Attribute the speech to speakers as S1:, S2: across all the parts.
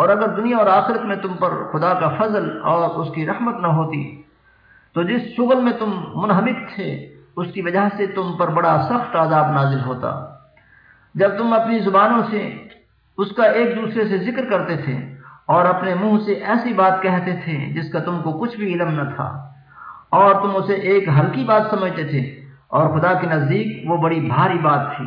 S1: اور اگر دنیا اور آخرت میں تم پر خدا کا فضل اور اس کی رحمت نہ ہوتی، تو جس شغل میں تم منہمک تھے، اس کی وجہ سے تم پر بڑا سخت عذاب نازل ہوتا۔ جب تم اپنی زبانوں سے اس کا ایک دوسرے سے ذکر کرتے تھے اور اپنے منہ سے ایسی بات کہتے تھے جس کا تم کو کچھ بھی علم نہ تھا، اور تم اسے ایک ہلکی بات سمجھتے تھے، اور خدا کے نزدیک وہ بڑی بھاری بات تھی۔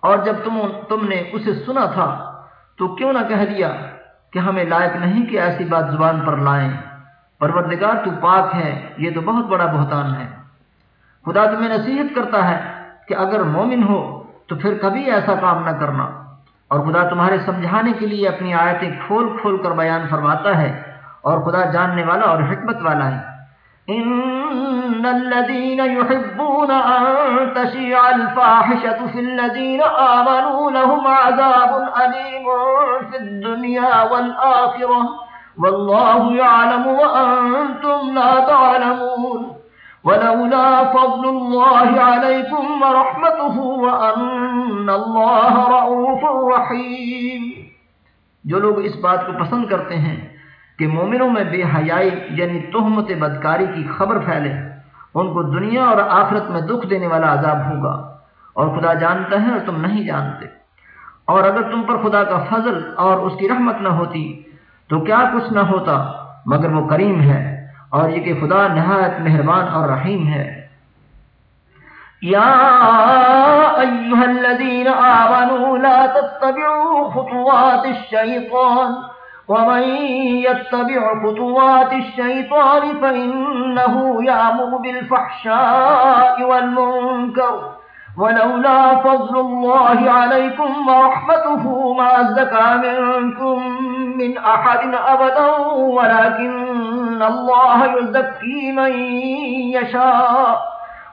S1: اور جب تم تم نے اسے سنا تھا تو کیوں نہ کہہ دیا کہ ہمیں لائق نہیں کہ ایسی بات زبان پر لائیں۔ پروردگار تو پاک ہے یہ تو بہت بڑا بہتان ہے۔ خدا تمہیں نصیحت کرتا ہے کہ اگر مومن ہو تو پھر کبھی ایسا کام نہ کرنا۔ اور خدا تمہارے سمجھانے کے لیے اپنی آیتیں کھول کھول کر بیان فرماتا ہے اور خدا جاننے والا اور حکمت والا ہے۔
S2: إن الذين يحبون أن تشيع الفاحشة في الذين آمنوا لهم عذاب أليم في الدنيا والآخرة والله يعلم وأنتم لا تعلمون ولولا فضل الله عليكم ورحمته وأن الله رؤوف رحيم۔
S1: جو لوگ اس بات کو پسند کرتے ہیں کہ مومنوں میں بے حیائی یعنی تہمت بدکاری کی خبر پھیلے، ان کو دنیا اور آخرت میں دکھ دینے والا عذاب ہوگا۔ اور خدا جانتا ہے اور تم نہیں جانتے۔ اور اگر تم پر خدا کا فضل اور اس کی رحمت نہ ہوتی، تو کیا کچھ نہ ہوتا، مگر وہ کریم ہے۔ اور یہ کہ خدا نہایت مہربان اور رحیم ہے۔
S2: یا ایوہ الذین آمنوا لا تتبعوا خطوات الشیطان۔ ومن يتبع خطوات الشيطان فإنه يأمر بالفحشاء والمنكر ولولا فضل الله عليكم ورحمته ما زكى منكم من أحد أبدا ولكن الله يزكي من يشاء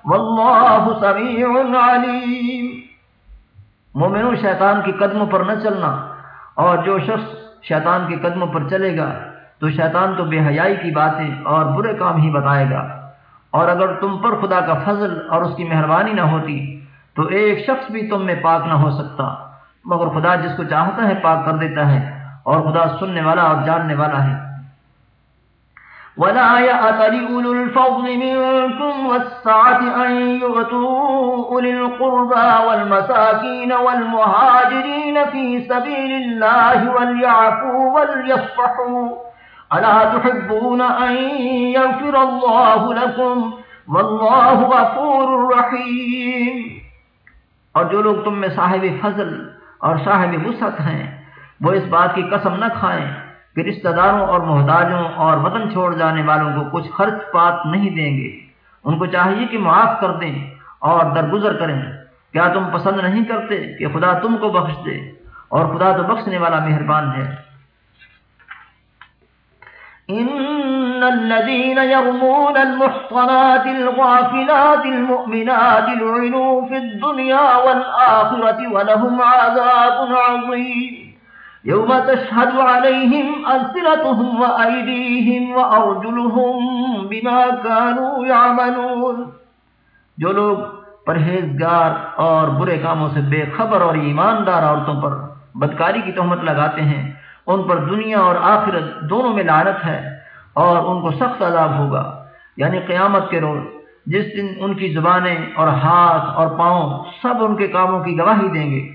S2: والله سميع عليم۔
S1: مومنو، شیطان کی قدموں پر نہ چلنا اور جو شخص شیطان کے قدموں پر چلے گا تو شیطان تو بے حیائی کی باتیں اور برے کام ہی بتائے گا۔ اور اگر تم پر خدا کا فضل اور اس کی مہربانی نہ ہوتی تو ایک شخص بھی تم میں پاک نہ ہو سکتا۔ مگر خدا جس کو چاہتا ہے پاک کر دیتا ہے اور خدا سننے والا اور جاننے والا ہے۔
S2: ولا يأتل أولو الفضل منكم والسعة أن يغتوا أولي القربى والمساكين والمهاجرين في سبيل الله وليعفوا وليصفحوا. ألا تحبون أن يغفر الله لكم؟ والله غفور رحيم.
S1: اور جو لوگ تم میں صاحب فضل اور صاحب وسعت ہیں، وہ اس بات کی قسم نہ کھائیں۔ کہ رشتہ داروں اور محتاجوں اور وطن چھوڑ جانے والوں کو کچھ خرچ پات نہیں دیں گے۔ ان کو چاہیے کہ معاف کر دیں اور درگزر کریں۔ کیا تم پسند نہیں کرتے کہ خدا تم کو بخش دے اور خدا تو بخشنے والا مہربان ہے؟
S2: ان الذين يرمون المحصنات الغافلات المؤمنات لعنوا في الدنيا والآخرة ولهم عذاب عظيم۔ يوم تشهد عليهم ألسنتهم وأيديهم وأرجلهم بما كانوا يعملون.
S1: جو لوگ پرہیزگار اور برے کاموں سے بے خبر اور ایماندار عورتوں پر بدکاری کی تہمت لگاتے ہیں، ان پر دنیا اور آخرت دونوں میں لعنت ہے اور ان کو سخت عذاب ہوگا۔ یعنی قیامت کے روز جس دن ان کی زبانیں اور ہاتھ اور پاؤں سب ان کے کاموں کی گواہی دیں گے۔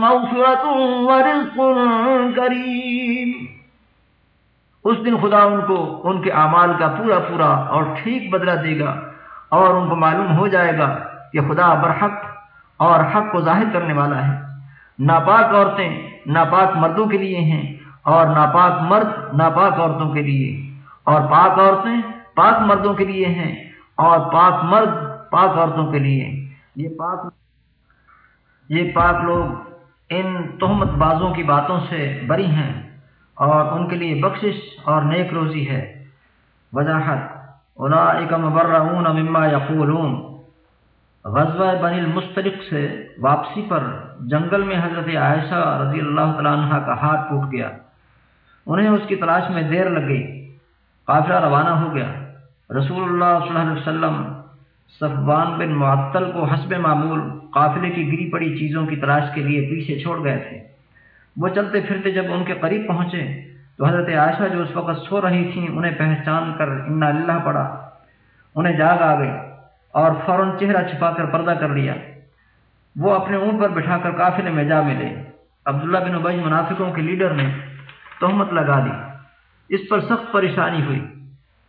S2: مغفرة ورزق كريم
S1: اس دن خدا ان کو ان کے اعمال کا پورا پورا اور ٹھیک بدلہ دے گا اور ان کو معلوم ہو جائے گا کہ خدا برحق اور حق کو ظاہر کرنے والا ہے۔ ناپاک عورتیں ناپاک مردوں کے لیے ہیں اور ناپاک مرد ناپاک عورتوں کے لیے۔ اور پاک عورتیں پاک مردوں کے لیے ہیں اور پاک مرد پاک عورتوں کے لیے۔ یہ پاک یہ پاک لوگ ان تہمت بازوں کی باتوں سے بری ہیں اور ان کے لیے بخشش اور نیک روزی ہے۔ وضاحت اولئک مبرعون مما یقولون۔ غزوہ بن المسترق سے واپسی پر جنگل میں حضرت عائشہ رضی اللہ تعالیٰ عنہ کا ہاتھ ٹوٹ گیا۔ انہیں اس کی تلاش میں دیر لگ گئی۔ قافلہ روانہ ہو گیا۔ رسول اللہ صلی اللہ علیہ وسلم صفوان بن معطل کو حسب معمول قافلے کی گری پڑی چیزوں کی تلاش کے لیے پیچھے چھوڑ گئے تھے۔ وہ چلتے پھرتے جب ان کے قریب پہنچے تو حضرت عائشہ جو اس وقت سو رہی تھیں انہیں پہچان کر انا اللہ پڑا۔ انہیں جاگ آ گئی اور فوراً چہرہ چھپا کر پردہ کر لیا۔ وہ اپنے اونٹ پر بٹھا کر قافلے میں جا ملے۔ عبداللہ بن ابئی منافقوں کے لیڈر نے تہمت لگا دی۔ اس پر سخت پریشانی ہوئی۔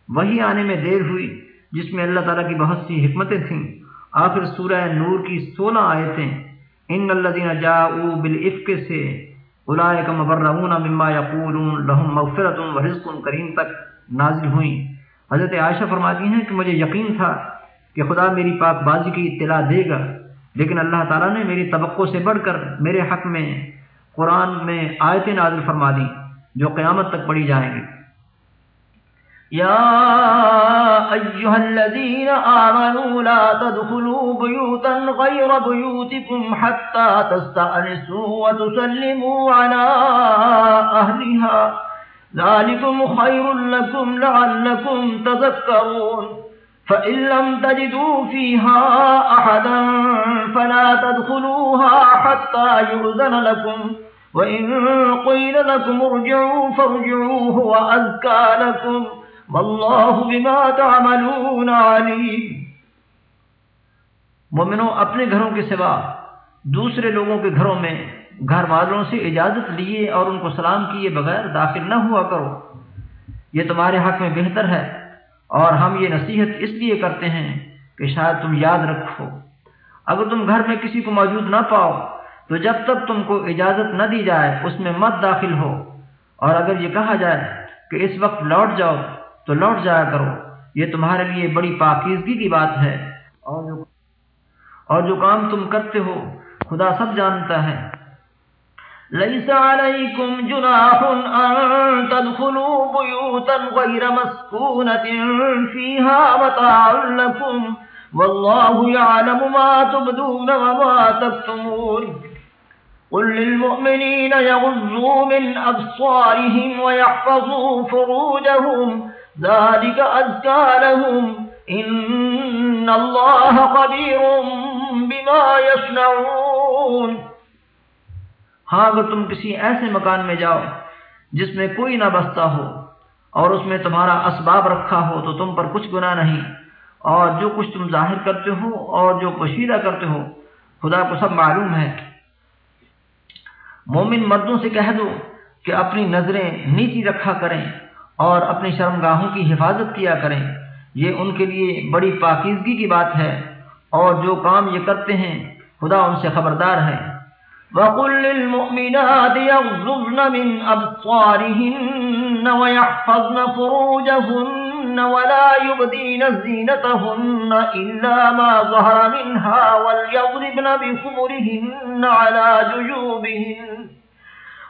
S1: وہی آنے میں دیر ہوئی۔ جس میں اللہ تعالیٰ کی بہت سی حکمتیں تھیں۔ آخر سورہ نور کی سولہ آیتیں۔ ان اللہ جا بالعفق سے الائے کا مما یقولون، لہم مغفرت و رزق کریم تک نازل ہوئیں۔ حضرت عائشہ فرماتی ہیں کہ مجھے یقین تھا کہ خدا میری پاک بازی کی اطلاع دے گا، لیکن اللہ تعالیٰ نے میری توقع سے بڑھ کر میرے حق میں قرآن میں آیتیں نازل فرما دیں جو قیامت تک پڑھی جائیں گی۔
S2: يا أيها الذين آمنوا لا تدخلوا بيوتا غير بيوتكم حتى تستأنسوا وتسلموا على أهلها. ذلكم خير لكم لعلكم تذكرون. فإن لم تجدوا فيها أحدا فلا تدخلوها حتى يؤذن لكم. وإن قيل لكم ارجعوا فارجعوا، هو أذكى لكم. واللہ بما تعملون علیم۔
S1: مومنوں اپنے گھروں کے سوا دوسرے لوگوں کے گھروں میں گھر والوں سے اجازت لیے اور ان کو سلام کیے بغیر داخل نہ ہوا کرو۔ یہ تمہارے حق میں بہتر ہے اور ہم یہ نصیحت اس لیے کرتے ہیں کہ شاید تم یاد رکھو۔ اگر تم گھر میں کسی کو موجود نہ پاؤ، تو جب تک تم کو اجازت نہ دی جائے، اس میں مت داخل ہو۔ اور اگر یہ کہا جائے کہ اس وقت لوٹ جاؤ تو لوٹ جایا کرو۔ یہ تمہارے لیے بڑی پاکیزگی کی بات ہے۔ اور جو اور جو کام تم کرتے ہو، خدا سب جانتا ہے۔
S2: ليس عليكم جناح أن تدخلوا بيوتا غير مسكونة فيها متاع لكم والله يعلم ما تبدون وما تكتمون۔ قل للمؤمنين يغزوا من أبصارهم ويحفظوا فروجهم ذلك أزكى لهم. إن الله خبير بما يصنعون.
S1: ہاں اگر تم کسی ایسے مکان میں جاؤ جس میں کوئی نہ بستا ہو اور اس میں تمہارا اسباب رکھا ہو تو تم پر کچھ گناہ نہیں۔ اور جو کچھ تم ظاہر کرتے ہو اور جو پوشیدہ کرتے ہو، خدا کو سب معلوم ہے۔ مومن مردوں سے کہہ دو کہ اپنی نظریں نیچی رکھا کریں۔ اور اپنی شرمگاہوں کی حفاظت کیا کریں۔ یہ ان کے لیے بڑی پاکیزگی کی بات ہے اور جو کام یہ کرتے ہیں، خدا ان سے خبردار ہے۔
S2: وَقُلْ لِلْمُؤْمِنَاتِ مِنْ أَبْصَارِهِنَّ وَيَحْفَظْنَ فُرُوجَهُنَّ وَلَا يُبْدِينَ زِينَتَهُنَّ إِلَّا مَا ظَهَرَ مِنْهَا وَلْيَضْرِبْنَ بِخُمُرِهِنَّ عَلَى جُيُوبِهِنَّ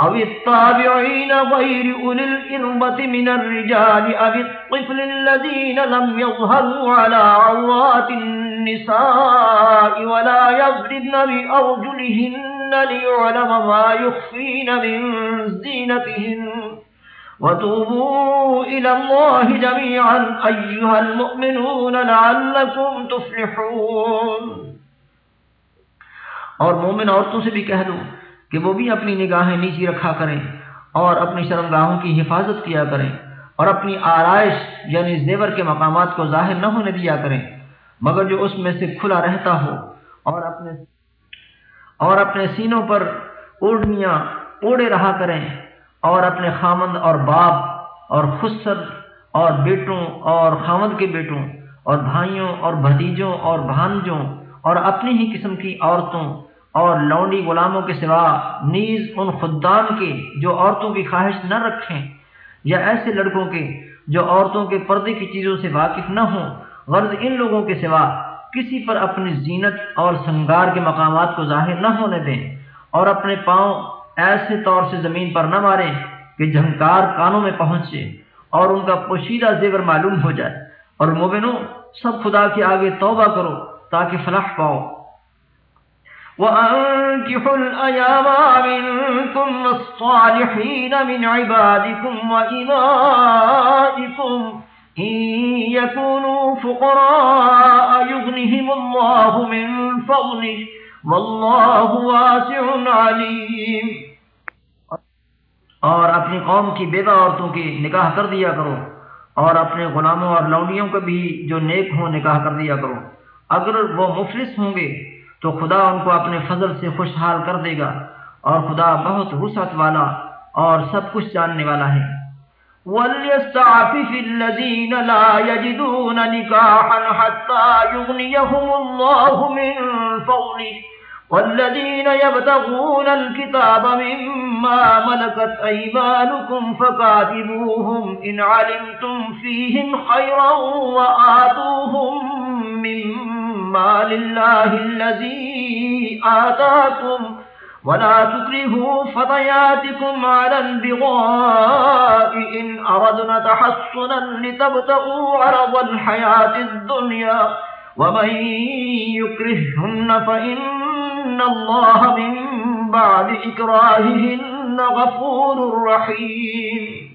S2: أو الطابعين غير أولي الإربة من الرجال أو الطفل الذين لم يظهروا على عورات النساء ولا يضربن بأرجلهن ليعلم ما يخفين من زينتهن. وتوبوا إلى الله جميعا أيها المؤمنون لعلكم تفلحون.
S1: اور مومن عورتوں سے بھی کہہ دوں کہ وہ بھی اپنی نگاہیں نیچی رکھا کریں اور اپنی شرمگاہوں کی حفاظت کیا کریں اور اپنی آرائش یعنی زیور کے مقامات کو ظاہر نہ ہونے دیا کریں، مگر جو اس میں سے کھلا رہتا ہو اور اپنے اور اپنے سینوں پر اوڑھنیاں اوڑے رہا کریں اور اپنے خامند اور باپ اور خسر اور بیٹوں اور خامد کے بیٹوں اور بھائیوں اور بھتیجوں اور بھانجوں اور اپنی ہی قسم کی عورتوں اور لونڈی غلاموں کے سوا نیز ان خدام کے جو عورتوں کی خواہش نہ رکھیں یا ایسے لڑکوں کے جو عورتوں کے پردے کی چیزوں سے واقف نہ ہوں، غرض ان لوگوں کے سوا کسی پر اپنی زینت اور سنگار کے مقامات کو ظاہر نہ ہونے دیں اور اپنے پاؤں ایسے طور سے زمین پر نہ ماریں کہ جھنکار کانوں میں پہنچے اور ان کا پوشیدہ زیور معلوم ہو جائے۔ اور مومنوں، سب خدا کے آگے توبہ کرو تاکہ فلاح پاؤ۔
S2: وأنكحوا الأيام منكم والصالحين من عبادكم وإمائكم إن يكونوا فقراء يغنهم الله من فضله والله واسع عليم۔
S1: اور اپنی قوم کی بیوہ عورتوں کی نکاح کر دیا کرو۔ اور اپنے غلاموں اور لونڈیوں کو بھی جو نیک ہوں نکاح کر دیا کرو۔ اگر وہ مفلس ہوں گے تو خدا ان کو اپنے فضل سے خوشحال کر دے گا اور خدا بہت وسعت والا اور سب کچھ جاننے والا ہے۔
S2: وَلْيَسْتَعْفِفِ الَّذِينَ لَا يَجِدُونَ نِكَاحًا حَتَّى يُغْنِيَهُمُ اللَّهُ مِن فَضْلِهِ وَالَّذِينَ يَبْتَغُونَ الْكِتَابَ مِمَّا مَلَكَتْ أَيْمَانُكُمْ فَكَاتِبُوهُمْ إِنْ عَلِمْتُمْ فِيهِمْ خَيْرًا وَآتُوهُمْ مِمَّا مال الله الذي آتاكم ولا تكرهوا فتياتكم على البغاء إن أردنا تحصنا لتبتغوا عرض الحياة الدنيا ومن يكرهن فإن الله من بعد إكراههن غفور رحيم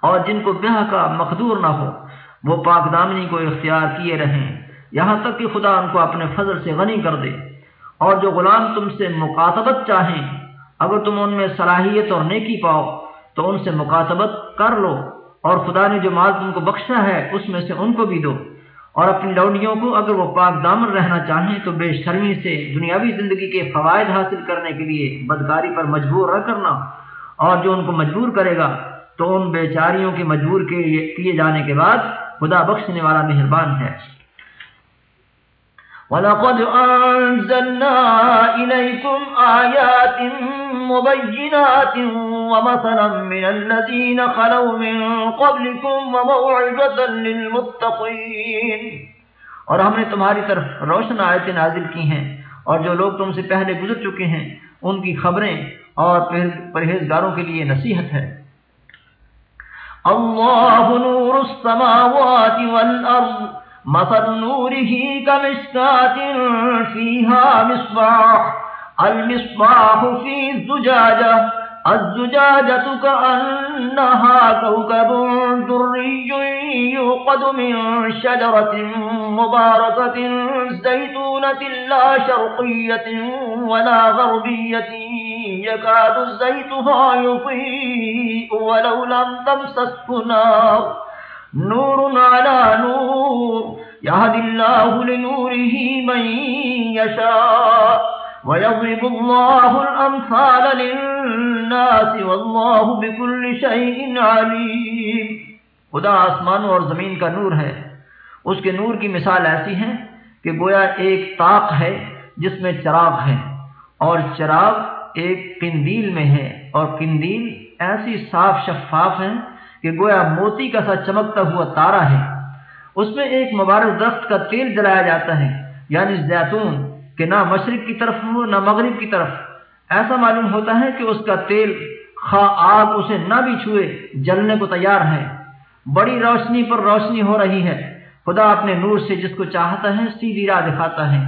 S1: اور جن کو بیاہ کا مقدور نہ ہو وہ پاک دامنی کو اختیار کیے رہیں یہاں تک کہ خدا ان کو اپنے فضل سے غنی کر دے۔ اور جو غلام تم سے مکاتبت چاہیں، اگر تم ان میں صلاحیت اور نیکی پاؤ، تو ان سے مکاتبت کر لو۔ اور خدا نے جو مال تم کو بخشا ہے، اس میں سے ان کو بھی دو۔ اور اپنی لوڈیوں کو اگر وہ پاک دامن رہنا چاہیں، تو بے شرمی سے دنیاوی زندگی کے فوائد حاصل کرنے کے لیے بدکاری پر مجبور نہ کرنا۔ اور جو ان کو مجبور کرے گا، تو ان بیچاریوں کے مجبور کیے جانے کے بعد خدا بخشنے والا مہربان ہے۔
S2: وَلَقَدْ أَنزَلْنَا إِلَيْكُمْ آيَاتٍ مُبَيِّنَاتٍ وَمَثَلًا مِنَ الَّذِينَ خَلَوْا مِن قَبْلِكُمْ وَمَوْعِظَةً لِلْمُتَّقِينَ۔
S1: اور ہم نے تمہاری طرف روشن آیتیں نازل کی ہیں، اور جو لوگ تم سے پہلے گزر چکے ہیں، ان کی خبریں اور پرہیزگاروں کے لیے نصیحت ہے۔
S2: اللہ نور السماوات والارض۔ مثل نوره كمشكات فيها مصباح المصباح في الزجاجة الزجاجة كأنها كوكب دري يوقد من شجرة مباركة زيتونة لا شرقية ولا غربية يكاد زيتها يطيء ولو لم تمسسه نار نور على نور يهدي الله لنوره من يشاء ويضرب الله الأمثال للناس والله بكل شيء عليم
S1: خدا آسمانوں اور زمین کا نور ہے۔ اس کے نور کی مثال ایسی ہے کہ گویا ایک طاق ہے جس میں چراغ ہے اور چراغ ایک قندیل میں ہے اور قندیل ایسی صاف شفاف ہے کہ گویا موتی کا سا چمکتا ہوا تارا ہے۔ اس میں ایک مبارک درخت کا تیل جلایا جاتا ہے یعنی زیتون، کہ نہ مشرق کی طرف ہو، نہ مغرب کی طرف۔ ایسا معلوم ہوتا ہے کہ اس کا تیل خواہ آگ اسے نہ بھی چھوئے، جلنے کو تیار ہے۔ بڑی روشنی پر روشنی ہو رہی ہے۔ خدا اپنے نور سے جس کو چاہتا ہے سیدھی راہ دکھاتا ہے۔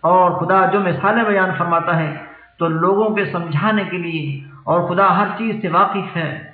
S1: اور خدا جو مثالیں بیان فرماتا ہے، تو لوگوں کے سمجھانے کے لیے اور خدا ہر چیز سے واقف ہے۔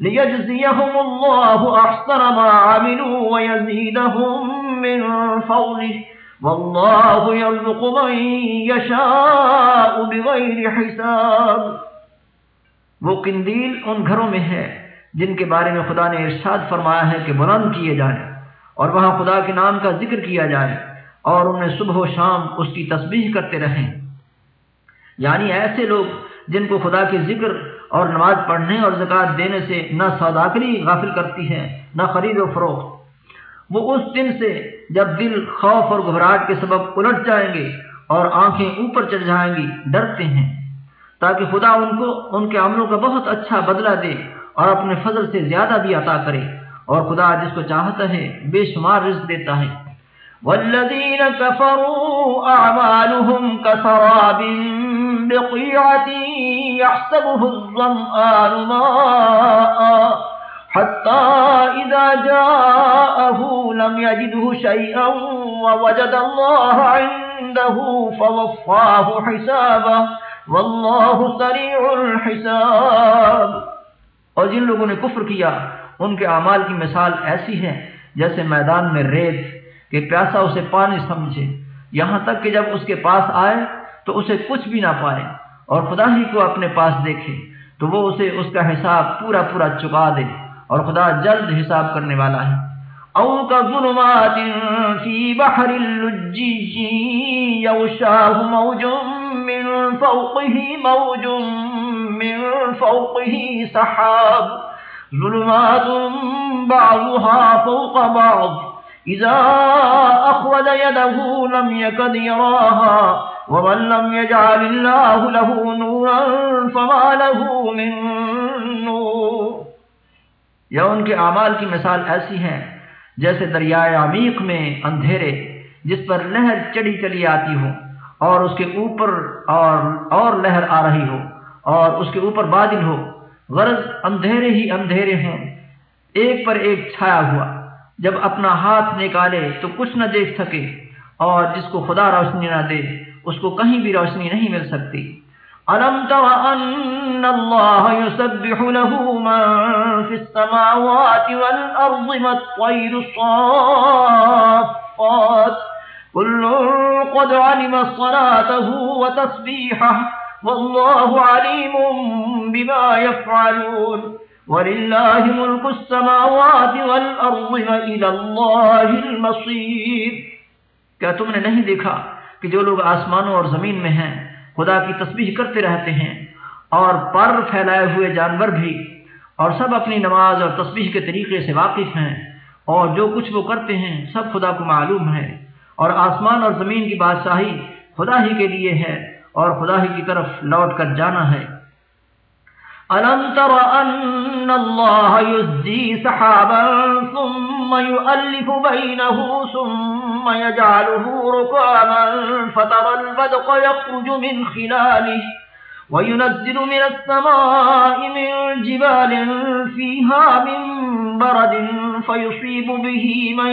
S2: ليجزيهم الله أحسن ما عملوا ويزيدهم من فضله والله يرزق من يشاء بغير حساب
S1: وہ قندیل ان گھروں میں ہے جن کے بارے میں خدا نے ارشاد فرمایا ہے کہ بلند کیے جائیں اور وہاں خدا کے نام کا ذکر کیا جائے اور انہیں صبح و شام اس کی تسبیح کرتے رہیں۔ یعنی ایسے لوگ جن کو خدا کے ذکر اور نماز پڑھنے اور زکوٰۃ دینے سے نہ سوداکری غافل کرتی ہے، نہ خرید و فروخت۔ وہ اس دن سے جب دل خوف اور گھبراہٹ کے سبب الٹ جائیں گے اور آنکھیں اوپر چڑھ جائیں گی، ڈرتے ہیں۔ تاکہ خدا ان کو، ان کے عملوں کا بہت اچھا بدلہ دے اور اپنے فضل سے زیادہ بھی عطا کرے۔ اور خدا جس کو چاہتا ہے، بے شمار رزق دیتا ہے۔
S2: والذين كفروا أعمالهم كسراب بقيعة يحسبه الظمآن ماء حتى إذا جاءه لم يجده شيئا ووجد الله عنده فوفاه حسابه. والله سريع الحساب.
S1: اور جن لوگوں نے کفر کیا، ان کے اعمال کی مثال ایسی ہے جیسے میدان میں ریت، کہ پیاسا اسے پانی سمجھے، یہاں تک کہ جب اس کے پاس آئے تو اسے کچھ بھی نہ پائے اور خدا ہی کو اپنے پاس دیکھے تو وہ اسے اس کا حساب پورا پورا چکا دے اور خدا جلد حساب کرنے والا ہے۔
S2: او كظلمات في بحر اللجي يغشاه موج من فوقه موج من فوقه سحاب۔ ظلمات بعضها فوق بعض۔ إذا أخوذ يده لم يكد يراها ومن لم يجعل الله له نورا فما له من نور
S1: یا ان کے اعمال کی مثال ایسی ہے جیسے دریائے عمیق میں اندھیرے جس پر لہر چڑی چلی آتی ہو اور اس کے اوپر اور اور لہر آ رہی ہو اور اس کے اوپر بادل ہو غرض اندھیرے ہی اندھیرے ہوں ایک پر ایک چھایا ہوا جب اپنا ہاتھ نکالے تو کچھ نہ دیکھ سکے اور جس کو خدا روشنی نہ دے، اس کو کہیں بھی روشنی نہیں مل سکتی۔
S2: ألم تر أن الله يسبح له من في السماوات والأرض ما الطير الصافات كل قد علم صلاته وتسبيحه والله عليم بما يفعلون وَلِلَّهِ مُلْكُ السَّمَاوَاتِ وَالْأَرْضِ وَإِلَى اللَّهِ الْمَصِيرِ۔
S1: کیا تم نے نہیں دیکھا کہ جو لوگ آسمانوں اور زمین میں ہیں، خدا کی تسبیح کرتے رہتے ہیں اور پر پھیلائے ہوئے جانور بھی، اور سب اپنی نماز اور تسبیح کے طریقے سے واقف ہیں، اور جو کچھ وہ کرتے ہیں سب خدا کو معلوم ہے۔ اور آسمان اور زمین کی بادشاہی خدا ہی کے لیے ہے، اور خدا ہی کی طرف لوٹ کر جانا ہے۔
S2: ألم تر أن الله يزدي سحابا ثم يؤلف بينه ثم يجعله ركاما فترى البدق يخرج من خلاله وينزل من السماء من جبال فيها من برد فيصيب به من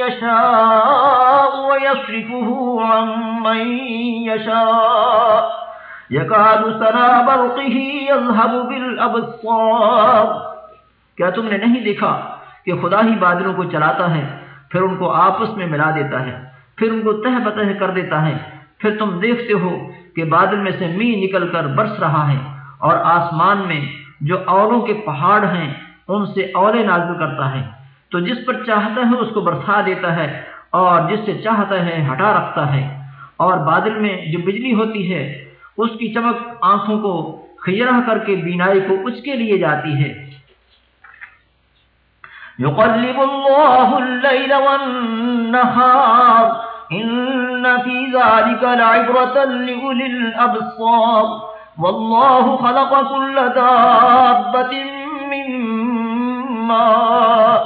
S2: يشاء ويصرفه عن من يشاء
S1: کیا تم نے نہیں دیکھا کہ خدا ہی بادلوں کو چلاتا ہے، پھر ان کو آپس میں ملا دیتا ہے، پھر ان کو تہ بتہ کر دیتا ہے۔ پھر تم دیکھتے ہو کہ بادل میں سے می نکل کر برس رہا ہے اور آسمان میں جو اولوں کے پہاڑ ہیں، ان سے اولے نازل کرتا ہے۔ تو جس پر چاہتا ہے اس کو برسا دیتا ہے اور جس سے چاہتا ہے ہٹا رکھتا ہے۔ اور بادل میں جو بجلی ہوتی ہے اس کی چمک آنکھوں کو خیرہ کر کے بینائی کو اس کے لیے جاتی ہے۔
S2: يقلب الله الليل والنهار إن في ذلك لعبرة لأولي الأبصار والله خلق كل دابة من ماء،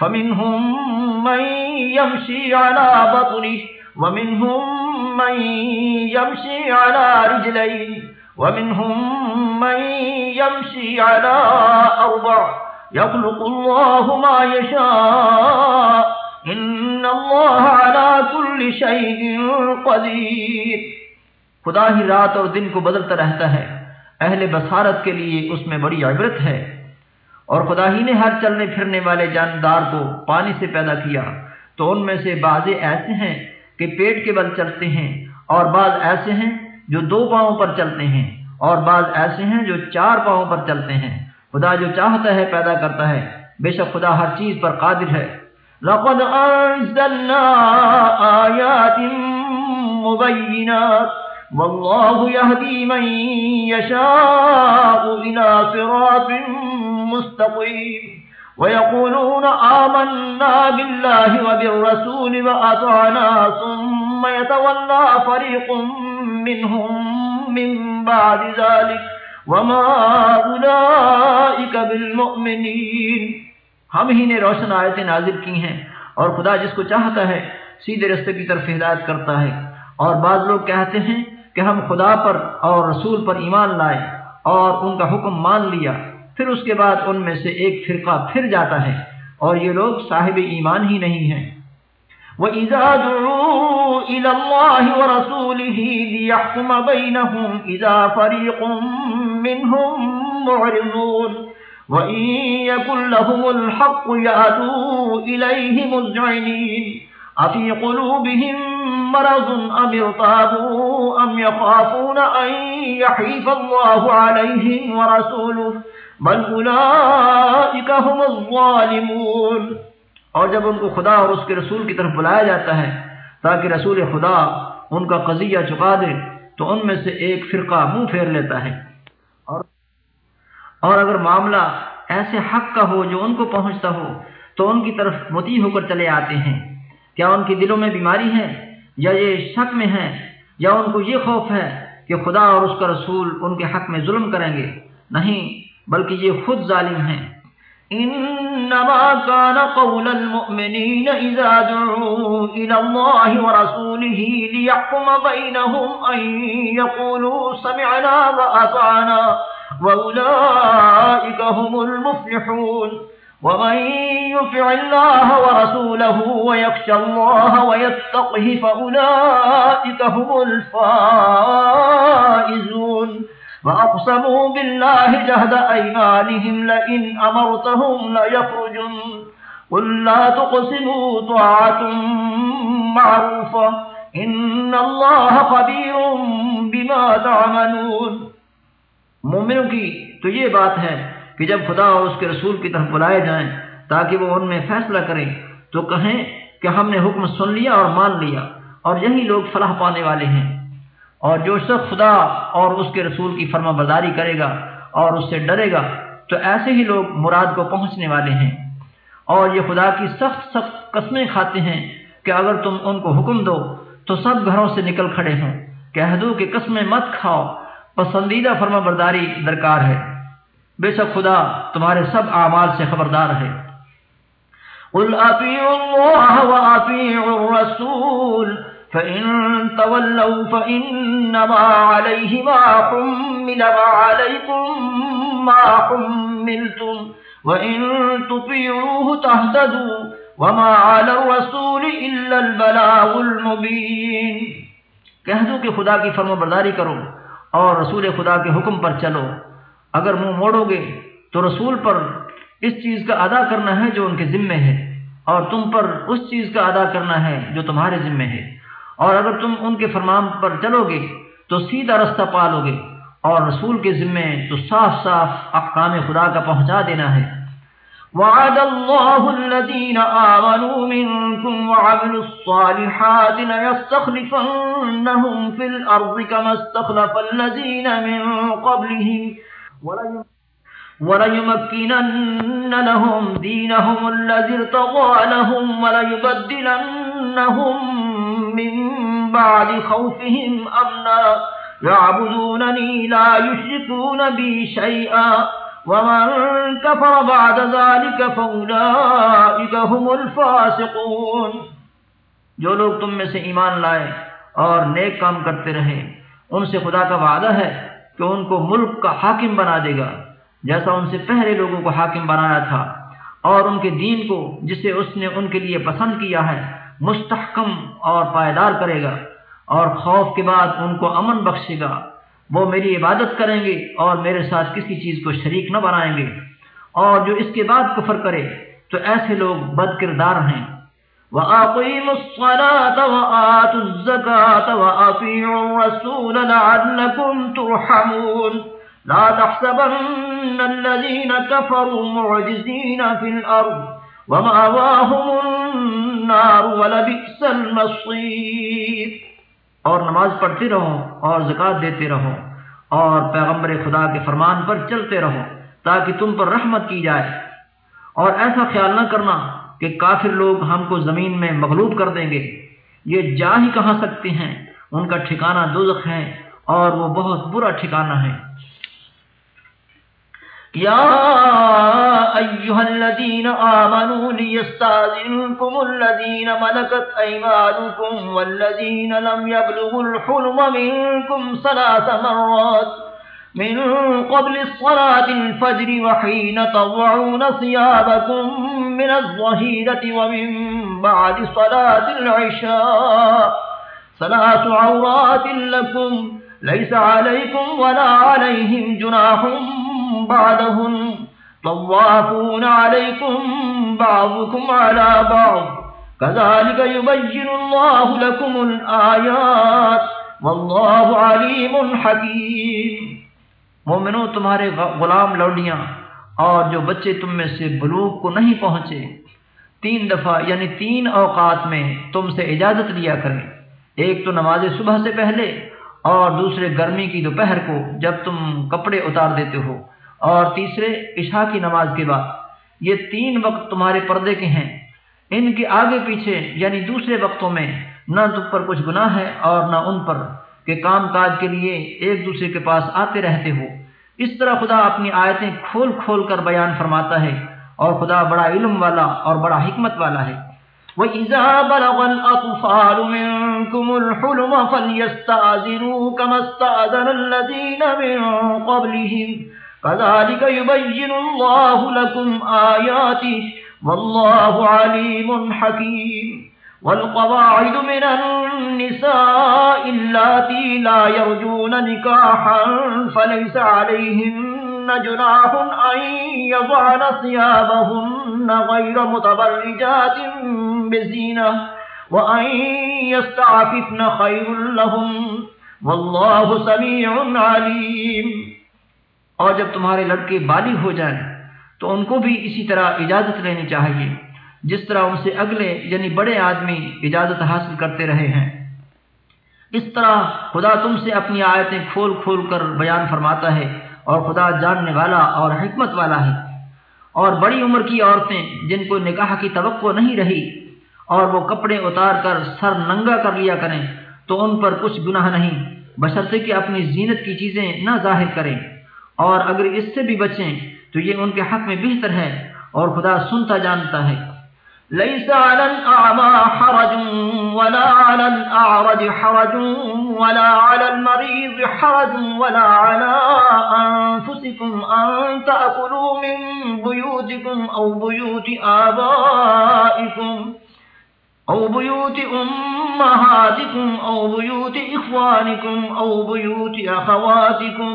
S2: فمنهم من يمشي على بطنه۔ ومنهم من يمشي على رجلين ومنهم من يمشي على أربع يخلق الله ما يشاء. إن الله على كل شيء قدير.
S1: خدا ہی رات اور دن کو بدلتا رہتا ہے۔ اہل بصارت کے لیے اس میں بڑی عبرت ہے۔ اور خدا ہی نے ہر چلنے پھرنے والے جاندار کو پانی سے پیدا کیا۔ تو ان میں سے بعض ایسے ہیں کہ پیٹ کے بل چلتے ہیں اور بعض ایسے ہیں جو دو پاؤں پر چلتے ہیں اور بعض ایسے ہیں جو چار پاؤں پر چلتے ہیں۔ خدا جو چاہتا ہے پیدا کرتا ہے۔ بے شک خدا ہر چیز پر قادر ہے۔
S2: لقد انزلنا آیات مبینات۔ والله يهدي من يشاء إلى صراط مستقيم ويقولون آمنا بالله وبالرسول وأطعنا ثم يتولى فريق منهم من بعد ذلك وما أولئك بالمؤمنين۔
S1: ہم ہی نے روشن آیتیں نازل کی ہیں اور خدا جس کو چاہتا ہے سیدھے رستے کی طرف ہدایت کرتا ہے۔ اور بعض لوگ کہتے ہیں کہ ہم خدا پر اور رسول پر ایمان لائے اور ان کا حکم مان لیا۔ پھر اس کے بعد ان میں سے ایک فرقہ پھر جاتا ہے اور یہ لوگ صاحب ایمان ہی نہیں ہیں۔
S2: وَإِذَا دُعُوا إِلَى اللَّهِ وَرَسُولِهِ لِيَحْكُمَ بَيْنَهُمْ إِذَا فَرِيقٌ مِّنْهُمْ مُعْرِضُونَ وَإِن يَكُن لَّهُمُ الْحَقُّ يَأْتُوا إِلَيْهِ مُذْعِنِينَ أَفِي قُلُوبِهِم مَّرَضٌ أَمِ ارْتَابُوا أَمْ يَخَافُونَ أَن يَحِيفَ اللَّهُ عَلَيْهِمْ وَرَسُولُهُ بل هم الظالمون۔
S1: اور جب ان کو خدا اور اس کے رسول کی طرف بلایا جاتا ہے، تاکہ رسول خدا ان کا قضیہ چکا دے، تو ان میں سے ایک فرقہ منہ پھیر لیتا ہے۔ اور اور اگر معاملہ ایسے حق کا ہو جو ان کو پہنچتا ہو، تو ان کی طرف متی ہو کر چلے آتے ہیں۔ کیا ان کے دلوں میں بیماری ہے؟ یا یہ شک میں ہے؟ یا ان کو یہ خوف ہے کہ خدا اور اس کا رسول ان کے حق میں ظلم کریں گے؟ نہیں بلکہ یہ خود ظالم ہیں۔
S2: انما كان قول المؤمنين اذا دعوا الى الله ورسوله ليحكم بينهم ان يقولوا سمعنا واطعنا واولئك هم المفلحون۔ ومن يطع الله ورسوله ويخشى الله ويتقه فاولئك هم الفائزون۔ وأقسموا بالله جهد أيمانهم لئن أمرتهم ليخرجن. قل لا تقسموا طاعة معروفة. إن الله خبير بما تعملون.
S1: مومنوں کی تو یہ بات ہے کہ جب خدا اور اس کے رسول کی طرف بلائے جائیں تاکہ وہ ان میں فیصلہ کریں، تو کہیں کہ ہم نے حکم سن لیا اور مان لیا، اور یہی لوگ فلاح پانے والے ہیں۔ اور جو شخص خدا اور اس کے رسول کی فرما برداری کرے گا اور اس سے ڈرے گا، تو ایسے ہی لوگ مراد کو پہنچنے والے ہیں۔ اور یہ خدا کی سخت سخت قسمیں کھاتے ہیں کہ اگر تم ان کو حکم دو، تو سب گھروں سے نکل کھڑے ہوں۔ کہہ دو کہ قسمیں مت کھاؤ۔ پسندیدہ فرما برداری درکار ہے۔ بے شک خدا تمہارے سب اعمال سے خبردار ہے۔
S2: قل الرسول فإن تولوا فإنما عليه ما حمل وعليكم ما حملتم وإن تطيعوه تهتدوا وما على الرسول إلا البلاغ المبين۔
S1: کہہ دو کہ خدا کی فرم برداری کرو اور رسول خدا کے حکم پر چلو۔ اگر منہ مو موڑو گے تو رسول پر اس چیز کا ادا کرنا ہے جو ان کے ذمے ہے اور تم پر اس چیز کا ادا کرنا ہے جو تمہارے ذمے ہے۔ اور اگر تم ان کے فرمان پر چلو گے تو سیدھا رستہ پالو گے اور رسول کے ذمے تو صاف صاف احکام خدا کا پہنچا دینا ہے۔
S2: وعد الله الذين آمنوا منكم وعملوا الصالحات ليستخلفنهم في الأرض كما استخلف الذين من قبلهم وليمكنن لهم دينهم الذي ارتضى لهم وليبدلنهم من بعد خوفهم أمنا. يعبدونني لا يشركون بي شيئا. ومن كفر بعد ذلك فأولئك هم الفاسقون.
S1: جو لوگ تم میں سے ایمان لائے اور نیک کام کرتے رہے، ان سے خدا کا وعدہ ہے کہ ان کو ملک کا حاکم بنا دے گا، جیسا ان سے پہلے لوگوں کو حاکم بنایا تھا، اور ان کے دین کو جسے اس نے ان کے لیے پسند کیا ہے مستحکم اور پائیدار کرے گا اور خوف کے بعد ان کو امن بخشے گا۔ وہ میری عبادت کریں گے اور میرے ساتھ کسی چیز کو شریک نہ بنائیں گے۔ اور جو اس کے بعد کفر کرے، تو ایسے لوگ بد کردار ہیں۔
S2: وَأَقِيمُوا الصَّلَاةَ وَآتُوا الزَّكَاةَ وَأَطِيعُوا الرَّسُولَ لَعَلَّكُمْ تُرْحَمُونَ۔ لَا تَحْسَبَنَّ الَّذِينَ كَفَرُوا مُعْجِزِينَ فِي الْأَرْضِ وَمَأْوَاهُمُ النَّارُ وَلَبِئْسَ الْمَصِيرُ۔
S1: اور نماز پڑھتے رہو، اور زکات دیتے رہو، اور پیغمبر خدا کے فرمان پر چلتے رہو تاکہ تم پر رحمت کی جائے۔ اور ایسا خیال نہ کرنا کہ کافر لوگ ہم کو زمین میں مغلوب کر دیں گے۔ یہ جا ہی کہاں سکتے ہیں؟ ان کا ٹھکانہ دوزخ ہے اور وہ بہت برا ٹھکانہ ہے۔
S2: يا أيها الذين آمنوا ليستاذنكم الذين ملكت أيمانكم والذين لم يبلغوا الحلم منكم ثلاث مرات من قبل الصلاة الفجر وحين طوعون ثيابكم من الظهيرة ومن بعد صلاة العشاء. ثلاث عورات لكم، ليس عليكم ولا عليهم جناحهم بعدهم طوافون عليكم بعضكم على بعض. كذلك يبين الله لكم الآيات. والله عليم حكيم.
S1: مومنو، تمہارے غلام لوڈیاں اور جو بچے تم میں سے بلوغ کو نہیں پہنچے، تین دفعہ یعنی تین اوقات میں تم سے اجازت لیا کریں۔ ایک تو نماز صبح سے پہلے اور دوسرے گرمی کی دوپہر کو جب تم کپڑے اتار دیتے ہو۔ اور تیسرے عشاء کی نماز کے بعد۔ یہ تین وقت تمہارے پردے کے ہیں۔ ان کے آگے پیچھے یعنی دوسرے وقتوں میں، نہ تم پر کچھ گناہ ہے اور نہ ان پر کہ کام کاج کے لیے ایک دوسرے کے پاس آتے رہتے ہو۔ اس طرح خدا اپنی آیتیں کھول کھول کر بیان فرماتا ہے اور خدا بڑا علم والا اور بڑا حکمت والا ہے۔
S2: وَإِذَا بَلَغَ الْأَطْفَالُ مِنْكُمُ الْحُلُمَ فَلْيَسْتَعْذِرُوا كَمَا اسْتَأْذَنَ الَّذِينَ مِنْ قَبْلِهِمْ كذلك يبين الله لكم آياته والله عليم حكيم. والقواعد من النساء اللاتي لا يرجون نكاحا فليس عليهن جناح أن يضعن ثيابهن غير متبرجات بزينة وأن يستعففن خير لهم. والله سميع عليم.
S1: اور جب تمہارے لڑکے بالغ ہو جائیں تو ان کو بھی اسی طرح اجازت لینی چاہیے، جس طرح ان سے اگلے یعنی بڑے آدمی اجازت حاصل کرتے رہے ہیں۔ اس طرح خدا تم سے اپنی آیتیں کھول کھول کر بیان فرماتا ہے اور خدا جاننے والا اور حکمت والا ہے۔ اور بڑی عمر کی عورتیں جن کو نکاح کی توقع نہیں رہی اور وہ کپڑے اتار کر سر ننگا کر لیا کریں تو ان پر کچھ گناہ نہیں، بشرطے کہ اپنی زینت کی چیزیں نہ ظاہر کریں۔ اور اگر اس سے بھی بچیں تو یہ ان کے حق میں بہتر ہے اور خدا سنتا جانتا ہے۔
S2: ليس على الأعمى حرج ولا على الأعرج حرج ولا على المريض حرج ولا على أنفسكم أن تأكلوا من بيوتكم أو بيوت آبائكم أو بيوت أمهاتكم أو بيوت إخوانكم أو بيوت أخواتكم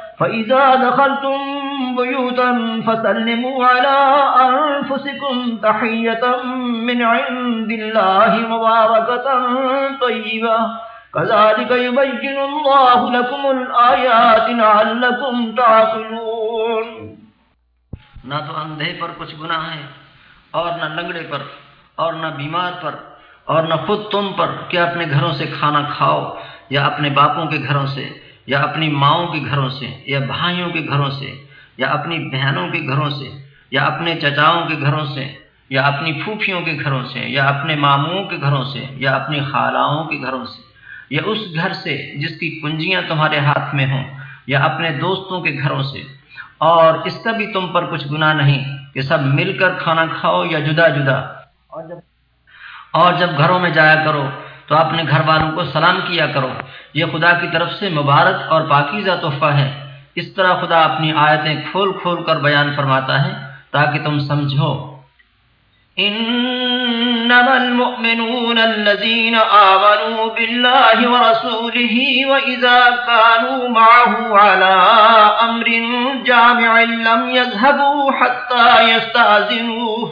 S2: فإذا دخلتم بيوتا فسلموا على أنفسكم تحية من عند الله مباركة طيبة كذلك يبين الله لكم الآيات لعلكم تعقلون۔
S1: نہ تو اندھے پر کچھ گناہ ہے اور نہ لنگڑے پر، اور نہ بیمار پر، اور نہ خود تم پر کہ اپنے گھروں سے کھانا کھاؤ یا اپنے باپوں کے گھروں سے یا اپنی ماؤں کے گھروں سے، یا بھائیوں کے گھروں سے، یا اپنی بہنوں کے گھروں سے، یا اپنے چچاؤں کے گھروں سے، یا اپنی پھوپھیوں کے گھروں سے، یا اپنے ماموں کے گھروں سے، یا اپنی خالاؤں کے گھروں سے، یا اس گھر سے جس کی کنجیاں تمہارے ہاتھ میں ہوں، یا اپنے دوستوں کے گھروں سے۔ اور اس کا بھی تم پر کچھ گناہ نہیں کہ سب مل کر کھانا کھاؤ یا جدا جدا۔ اور جب اور جب گھروں میں جایا کرو تو اپنے گھر والوں کو سلام کیا کرو۔ یہ خدا کی طرف سے مبارک اور پاکیزہ تحفہ ہے۔ اس طرح خدا اپنی آیتیں کھول کھول کر بیان فرماتا ہے تاکہ تم سمجھو۔
S2: انما المؤمنون الذين آمنوا بالله ورسوله وإذا كانوا معه على أمر جامع لم يذهبوا حتى يستأذنوه۔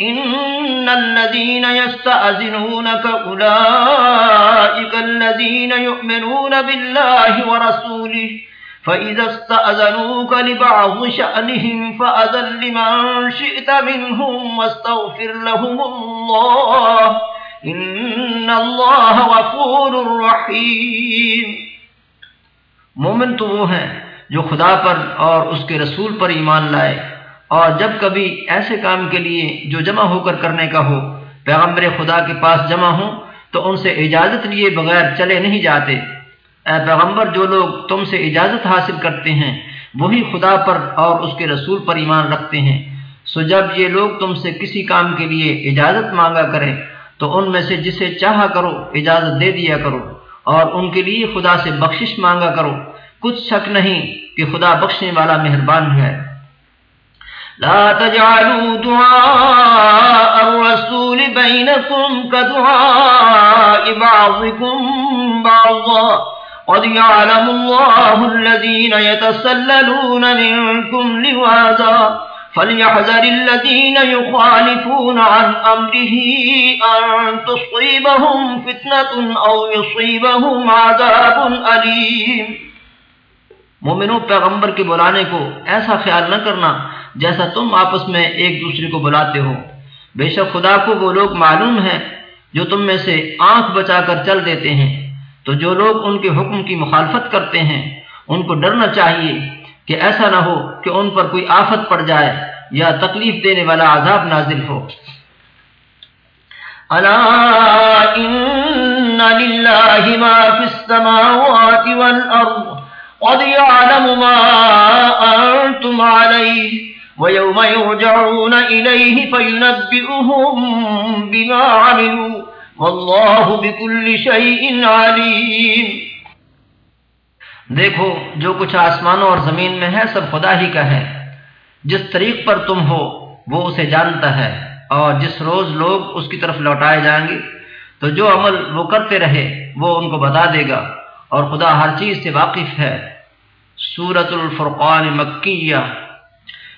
S2: إن الذين يستأذنونك أولئك الذين يؤمنون بالله ورسوله فإذا استأذنوك لبعض شأنهم فأذن لمن شئت منهم واستغفر لهم الله إن الله غفور رحيم
S1: مومن تو وہ ہیں جو خدا پر اور اس کے رسول پر ایمان لائے اور جب کبھی ایسے کام کے لیے جو جمع ہو کر کرنے کا ہو، پیغمبر خدا کے پاس جمع ہوں، تو ان سے اجازت لیے بغیر چلے نہیں جاتے۔ اے پیغمبر، جو لوگ تم سے اجازت حاصل کرتے ہیں، وہی خدا پر اور اس کے رسول پر ایمان رکھتے ہیں۔ سو جب یہ لوگ تم سے کسی کام کے لیے اجازت مانگا کریں، تو ان میں سے جسے چاہا کرو، اجازت دے دیا کرو۔ اور ان کے لیے خدا سے بخشش مانگا کرو۔ کچھ شک نہیں کہ خدا بخشنے والا مہربان ہے۔
S2: لا تجعلوا دعاء الرسول بينكم كدعاء بعضكم بعضا. قد يعلم الله الذين يتسللون منكم لواذا. فليحذر الذين يخالفون عن أمره أن تصيبهم فتنة أو يصيبهم عذاب أليم.
S1: مومنوں پیغمبر کے بلانے کو ایسا خیال نہ کرنا جیسا تم آپس میں ایک دوسرے کو بلاتے ہو۔ بے شک خدا کو وہ لوگ معلوم ہیں جو تم میں سے آنکھ بچا کر چل دیتے ہیں۔ تو جو لوگ ان کے حکم کی مخالفت کرتے ہیں، ان کو ڈرنا چاہیے کہ ایسا نہ ہو کہ ان پر کوئی آفت پڑ جائے یا تکلیف دینے والا عذاب نازل ہو۔
S2: الا ان للہ ما فی السماوات والارض قد يعلم ما انتم علیہ۔ ويوم يرجعون إليه فينبئهم بما عملوا والله بكل شيء عليم۔
S1: دیکھو، جو کچھ آسمانوں اور زمین میں ہے، سب خدا ہی کا ہے۔ جس طریق پر تم ہو، وہ اسے جانتا ہے۔ اور جس روز لوگ اس کی طرف لوٹائے جائیں گے، تو جو عمل وہ کرتے رہے، وہ ان کو بتا دے گا۔ اور خدا ہر چیز سے واقف ہے۔ سورت الفرقان مکیہ۔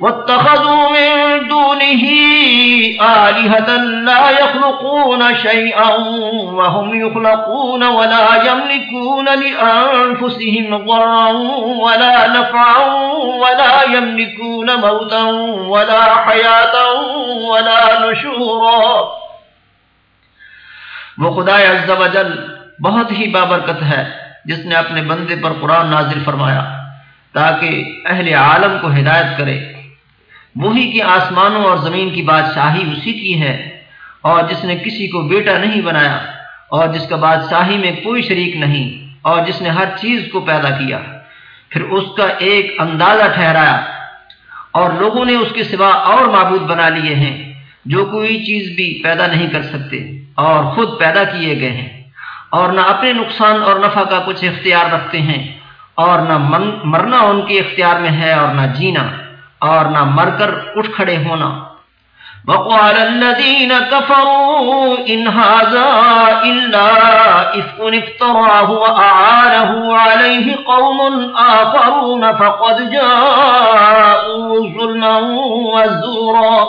S2: واتخذوا من دونه آلهة لا يخلقون شيئا وهم يخلقون ولا يملكون لأنفسهم ضرا ولا نفعا ولا يملكون موتا ولا حياة ولا نشورا
S1: وہ خدا عز و جل بہت ہی بابرکت ہے جس نے اپنے بندے پر قرآن نازل فرمایا تاکہ اہل عالم کو ہدایت کرے وہی کی آسمانوں اور زمین کی بادشاہی اسی کی ہے، اور جس نے کسی کو بیٹا نہیں بنایا، اور جس کا بادشاہی میں کوئی شریک نہیں، اور جس نے ہر چیز کو پیدا کیا، پھر اس کا ایک اندازہ ٹھہرایا، اور لوگوں نے اس کے سوا اور معبود بنا لیے ہیں، جو کوئی چیز بھی پیدا نہیں کر سکتے، اور خود پیدا کیے گئے ہیں۔ اور نہ اپنے نقصان اور نفع کا کچھ اختیار رکھتے ہیں، اور نہ مرنا ان کے اختیار میں ہے، اور نہ جینا۔ اور نہ مر کر اٹھ کھڑے ہونا۔
S2: وقال الذين كفروا إن هذا إلا إفق افتراه وأعانه عليه قوم آخرون فقد جاءوا ظلما وزورا۔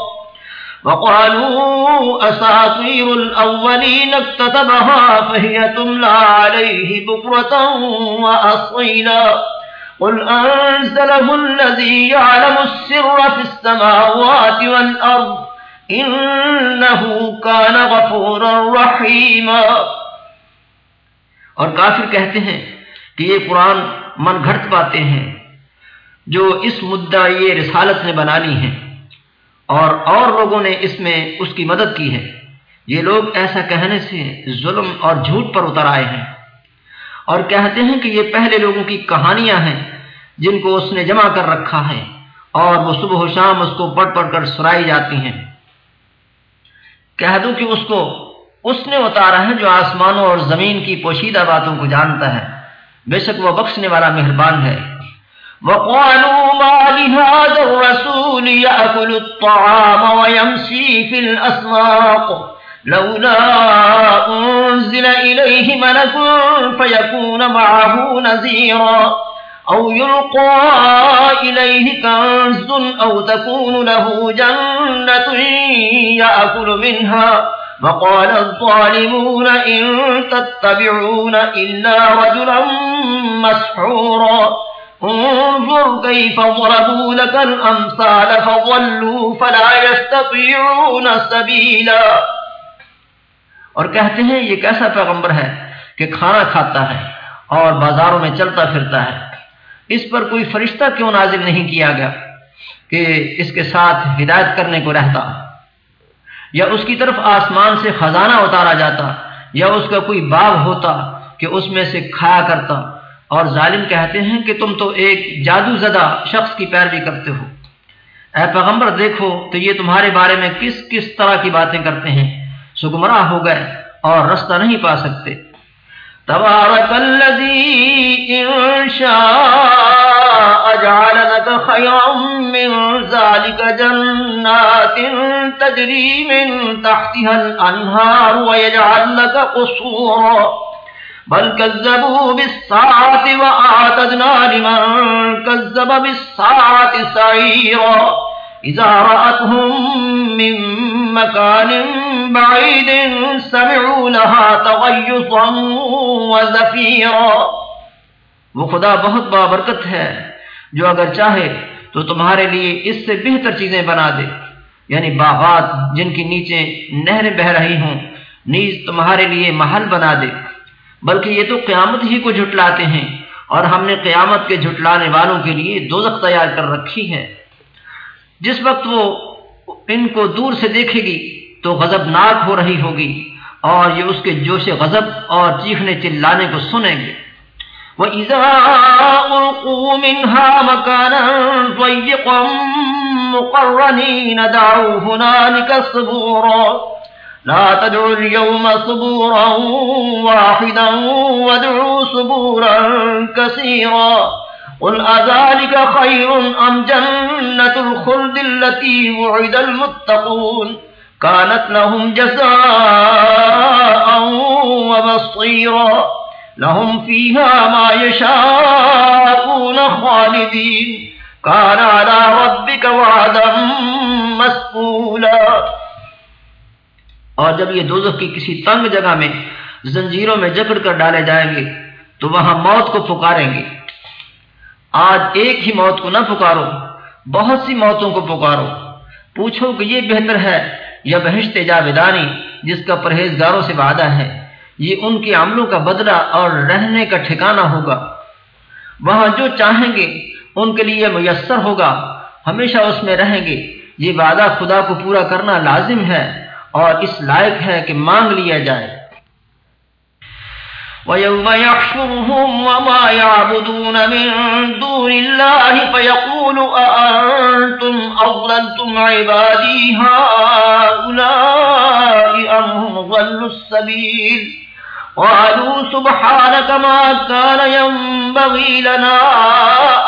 S2: وقالوا أساطير الأولين اكتتبها فهي تملى عليه بكرة وأصيلا۔ قل أنزله الذي يعلم السر في السماوات والأرض
S1: اور کافر کہتے ہیں کہ یہ قرآن من گھڑت پاتے ہیں جو اس مدعا یہ رسالت نے بنا لی ہیں اور اور لوگوں نے اس میں اس کی مدد کی ہے۔ یہ لوگ ایسا کہنے سے ظلم اور جھوٹ پر اتر آئے ہیں۔ اور کہتے ہیں کہ یہ پہلے لوگوں کی کہانیاں ہیں جن کو اس نے جمع کر رکھا ہے اور وہ صبح و شام اس کو پڑھ پڑھ کر سرائی جاتی ہیں۔ کہہ دوں کہ اس کو اس نے اتارا ہے جو آسمانوں اور زمین کی پوشیدہ باتوں کو جانتا ہے۔ بے شک وہ بخشنے والا مہربان ہے۔
S2: وقالوا ما لهذا الرسول يأكل الطعام ويمشي في الأسواق لولا أنزل إليه ملك فيكون معه نزيرا أو يلقى إليه كنز أو تكون له جنة يأكل منها. وقال الظالمون إن تتبعون إلا رجلا مسحورا. انظر كيف ضربوا لك الأمثال فظلوا فلا يستطيعون سبيلا.
S1: اور کہتے ہیں یہ کیسا پیغمبر ہے کہ کھانا کھاتا ہے اور بازاروں میں چلتا پھرتا ہے۔ اس پر کوئی فرشتہ کیوں نازل نہیں کیا گیا کہ اس کے ساتھ ہدایت کرنے کو رہتا؟ یا اس کی طرف آسمان سے خزانہ اتارا جاتا؟ یا اس کا کوئی باغ ہوتا کہ اس میں سے کھایا کرتا؟ اور ظالم کہتے ہیں کہ تم تو ایک جادو زدہ شخص کی پیروی کرتے ہو۔ اے پیغمبر، دیکھو تو یہ تمہارے بارے میں کس کس طرح کی باتیں کرتے ہیں۔ سگمراہ ہو گئے اور رستہ نہیں پا سکتے۔
S2: تبارك الذي إن شاء جعل لك خيرا من ذلك جنات تجري من تحتها الأنهار ويجعل لك قصورا۔ بل كذبوا بالساعة وآتدنا لمن كذب بالساعة سعيرا إذا رأتهم من مكان بعيد سمعوا لها تغيصا وزفيرا
S1: وہ خدا بہت بابرکت ہے جو اگر چاہے تو تمہارے لیے اس سے بہتر چیزیں بنا دے یعنی باغات جن کی نیچے نہریں بہ رہی ہوں، نیز تمہارے لیے محل بنا دے۔ بلکہ یہ تو قیامت ہی کو جھٹلاتے ہیں اور ہم نے قیامت کے جھٹلانے والوں کے لیے دوزخ تیار کر رکھی ہے۔ جس وقت وہ ان کو دور سے دیکھے گی تو غضب ناک ہو رہی ہوگی اور یہ اس کے جوش غضب اور چیخنے چلانے کو سنیں گے۔
S2: وَإِذَا أُلْقُوا مِنْهَا مَكَانًا ضَيِّقًا مُقَرَّنِينَ هُنَالِكَ صُبُورًا لا تدعوا اليوم صبورا واحدا وادعوا صبورا كثيرا قل أذلك خير أم جنة الخلد التي وعد المتقون كانت لهم جزاء وبصيرا لهم فيها ما يشاءون خالدين كان على ربك وعدا مسئولا
S1: اور جب یہ دوزخ کی کسی تنگ جگہ میں زنجیروں میں جکڑ کر ڈالے جائیں گے تو وہاں موت کو پکاریں گے آج ایک ہی موت کو نہ پکارو، بہت سی موتوں کو پکارو۔ پوچھو کہ یہ بہتر ہے یا بہشت جاویدانی جس کا پرہیزگاروں سے وعدہ ہے۔ یہ ان کے عملوں کا بدلہ اور رہنے کا ٹھکانہ ہوگا۔ وہاں جو چاہیں گے، ان کے لیے میسر ہوگا۔ ہمیشہ اس میں رہیں گے۔ یہ وعدہ خدا کو پورا کرنا لازم ہے اور اس لائق ہے کہ مانگ لیا جائے۔
S2: ويوم يحشرهم وما يعبدون من دون الله فيقول أأنتم أضللتم عبادي هؤلاء أم هم ظلوا السبيل قالوا سبحانك ما كان ينبغي لنا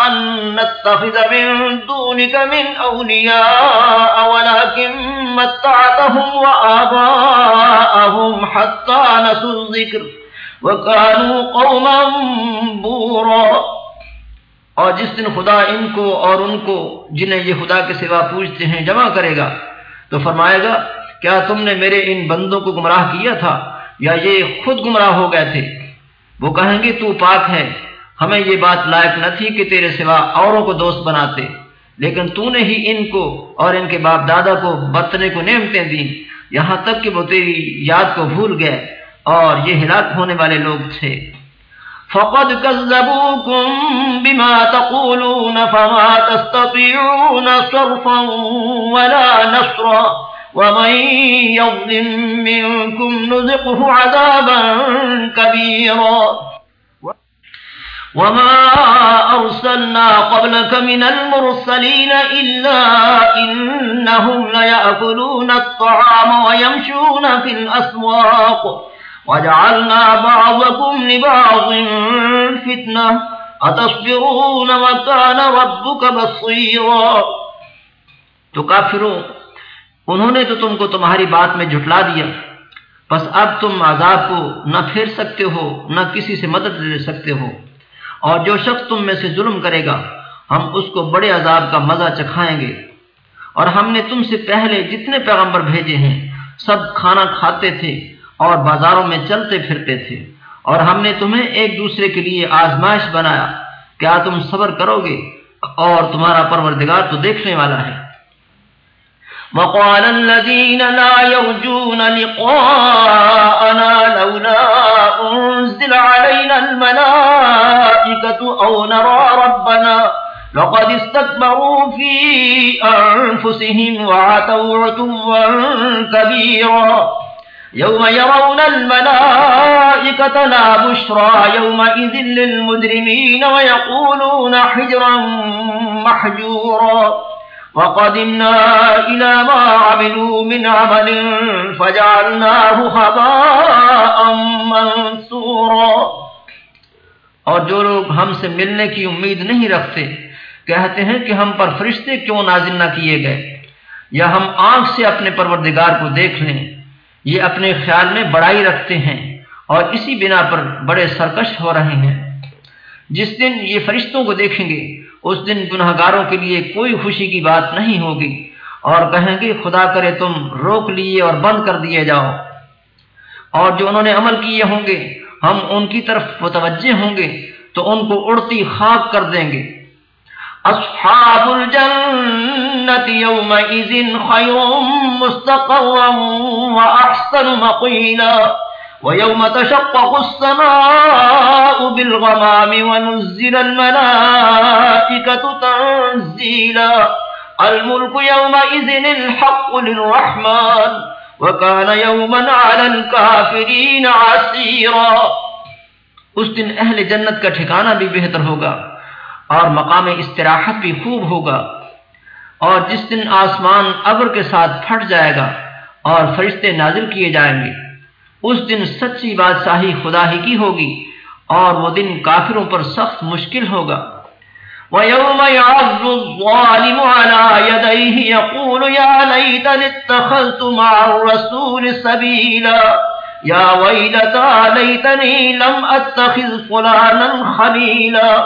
S2: أن نتخذ من دونك من أولياء ولكن متعتهم وآباءهم حتى نسوا الذكر وَكَانُوا قَوْمًا بُورًا۔
S1: اور جس دن خدا ان کو اور ان کو جنہیں یہ خدا کے سوا پوچھتے ہیں جمع کرے گا، تو فرمائے گا، کیا تم نے میرے ان بندوں کو گمراہ کیا تھا؟ یا یہ خود گمراہ ہو گئے تھے؟ وہ کہیں گے، تو پاک ہے۔ ہمیں یہ بات لائق نہ تھی کہ تیرے سوا اوروں کو دوست بناتے۔ لیکن تو نے ہی ان کو اور ان کے باپ دادا کو برتنے کو نعمتیں دی یہاں تک کہ وہ تیری یاد کو بھول گئے۔ اور یہ ہلاک ہونے والے لوگ تھے۔
S2: فقد كذبوكم بما تقولون فما تستطيعون صرفا ولا نصرا ومن يظلم منكم نزقه عذابا كبيرا وما أرسلنا قبلك من المرسلين إلا إنهم ليأكلون الطعام ويمشون في الأسواق وجعلنا بعضكم لبعض فتنة. أتصبرون وكان ربك بصيرا.
S1: تو کافروں، انہوں نے تو تم کو تمہاری بات میں جھٹلا دیا۔ بس اب تم عذاب کو نہ پھیر سکتے ہو، نہ کسی سے مدد لے سکتے ہو۔ اور جو شخص تم میں سے ظلم کرے گا، ہم اس کو بڑے عذاب کا مزہ چکھائیں گے۔ اور ہم نے تم سے پہلے جتنے پیغمبر بھیجے ہیں، سب کھانا کھاتے تھے۔ اور بازاروں میں چلتے پھرتے تھے۔ اور ہم نے تمہیں ایک دوسرے کے لیے آزمائش بنایا۔ کیا تم صبر کرو گے؟ اور تمہارا پروردگار تو دیکھنے والا ہے۔
S2: وقال الذين لا يرجون لقاءنا لولا أنزل علينا الملائكة أو نرى ربنا لقد استكبروا في أنفسهم وعتوا عتوا كبيرا۔ يوم يرون الملائكة لا بشرى يومئذ للمجرمين ويقولون حجرا محجورا وقدمنا إلى ما عملوا من عمل فجعلناه خباء منصورا
S1: اور جو لوگ ہم سے ملنے کی امید نہیں رکھتے، کہتے ہیں کہ ہم پر فرشتے کیوں نازل نہ کیے گئے؟ یا ہم آنکھ سے اپنے پروردگار کو دیکھ لیں؟ یہ اپنے خیال میں بڑائی رکھتے ہیں اور اسی بنا پر بڑے سرکش ہو رہے ہیں۔ جس دن یہ فرشتوں کو دیکھیں گے، اس دن گناہ گاروں کے لیے کوئی خوشی کی بات نہیں ہوگی اور کہیں گے، خدا کرے تم روک لیے اور بند کر دیے جاؤ۔ اور جو انہوں نے عمل کیے ہوں گے، ہم ان کی طرف متوجہ ہوں گے تو ان کو اڑتی خاک کر دیں گے۔
S2: أصحاب الجنة يومئذ خير مستقرا وأحسن مقيلا ويوم تشقق السماء بالغمام ونزل الملائكة تنزيلا الملك يومئذ الحق للرحمن وكان يوما على الكافرين عسيرا
S1: اس دن اہل جنت کا ٹھکانہ بھی بہتر ہوگا۔ اور مقام استراحت بھی خوب ہوگا اور جس دن آسمان ابر کے ساتھ پھٹ جائے گا اور فرشتے نازل کیے جائیں گے، اس دن سچی بادشاہی خدا ہی کی ہوگی اور وہ دن کافروں پر سخت مشکل ہوگا۔
S2: وَيَوْمَ يَعَضُّ الظَّالِمُ عَلَى يَدَيْهِ يَقُولُ يَا لَيْتَنِ اتَّخَذْتُ مَعَ الرَّسُولِ سَبِيلًا۔ يَا وَيْلَتَا لَيْتَنِي لَمْ أَتَّخِذْ فُلَانًا خَلِيلًا۔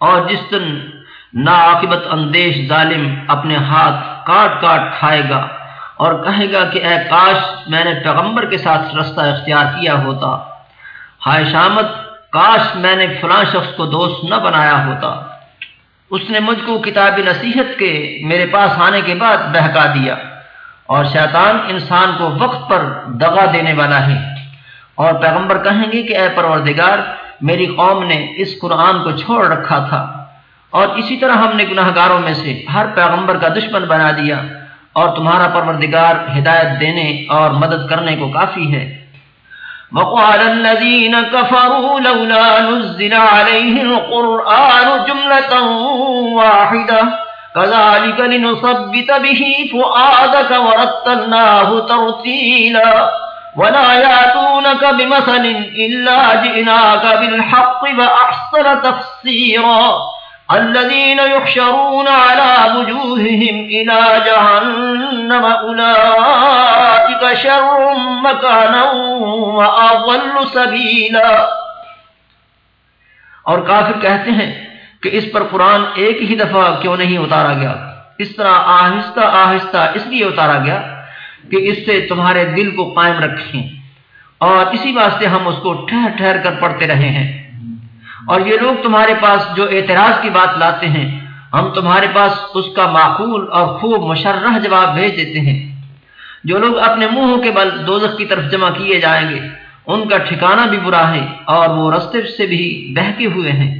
S1: اور جس دن نا عاقبت اندیش ظالم اپنے ہاتھ کاٹ کاٹ کھائے گا اور کہے گا کہ اے کاش میں نے پیغمبر کے ساتھ رستہ اختیار کیا ہوتا۔ ہائے شامت، کاش میں نے فلاں شخص کو دوست نہ بنایا ہوتا۔ اس نے مجھ کو کتاب نصیحت کے میرے پاس آنے کے بعد بہکا دیا اور شیطان انسان کو وقت پر دغا دینے والا ہے۔ اور پیغمبر کہیں گے کہ اے پروردگار میری قوم نے اس قرآن کو چھوڑ رکھا تھا۔ اور اسی طرح ہم نے گناہ گاروں میں سے ہر پیغمبر کا دشمن بنا دیا۔ اور تمہارا پروردگار ہدایت دینے اور مدد کرنے کو کافی ہے۔
S2: وقال الذين كفروا لولا نزل عليه القرآن جملة واحدة، كذلك لنصبت به فؤادك ورتلناه ترتيلا۔ ولا ياتونك بمثل إلا جئناك بالحق فأحسن تفسيرا الذين يحشرون على وجوههم إلى جهنم أولئك شر مكانا وأضل سبيلا
S1: اور کافر کہتے ہیں کہ اس پر قرآن ایک ہی دفعہ کیوں نہیں اتارا گیا؟ اس طرح آہستہ آہستہ اس لیے اتارا گیا کہ اس سے تمہارے دل کو قائم رکھیں۔ اور اسی واسطے ہم اس کو ٹھہر ٹھہر کر پڑھتے رہے ہیں۔ اور یہ لوگ تمہارے پاس جو اعتراض کی بات لاتے ہیں، ہم تمہارے پاس اس کا معقول اور خوب مشرح جواب بھیج دیتے ہیں۔ جو لوگ اپنے منہوں کے بل دوزخ کی طرف جمع کیے جائیں گے، ان کا ٹھکانہ بھی برا ہے اور وہ رستے سے بھی بہکے ہوئے ہیں۔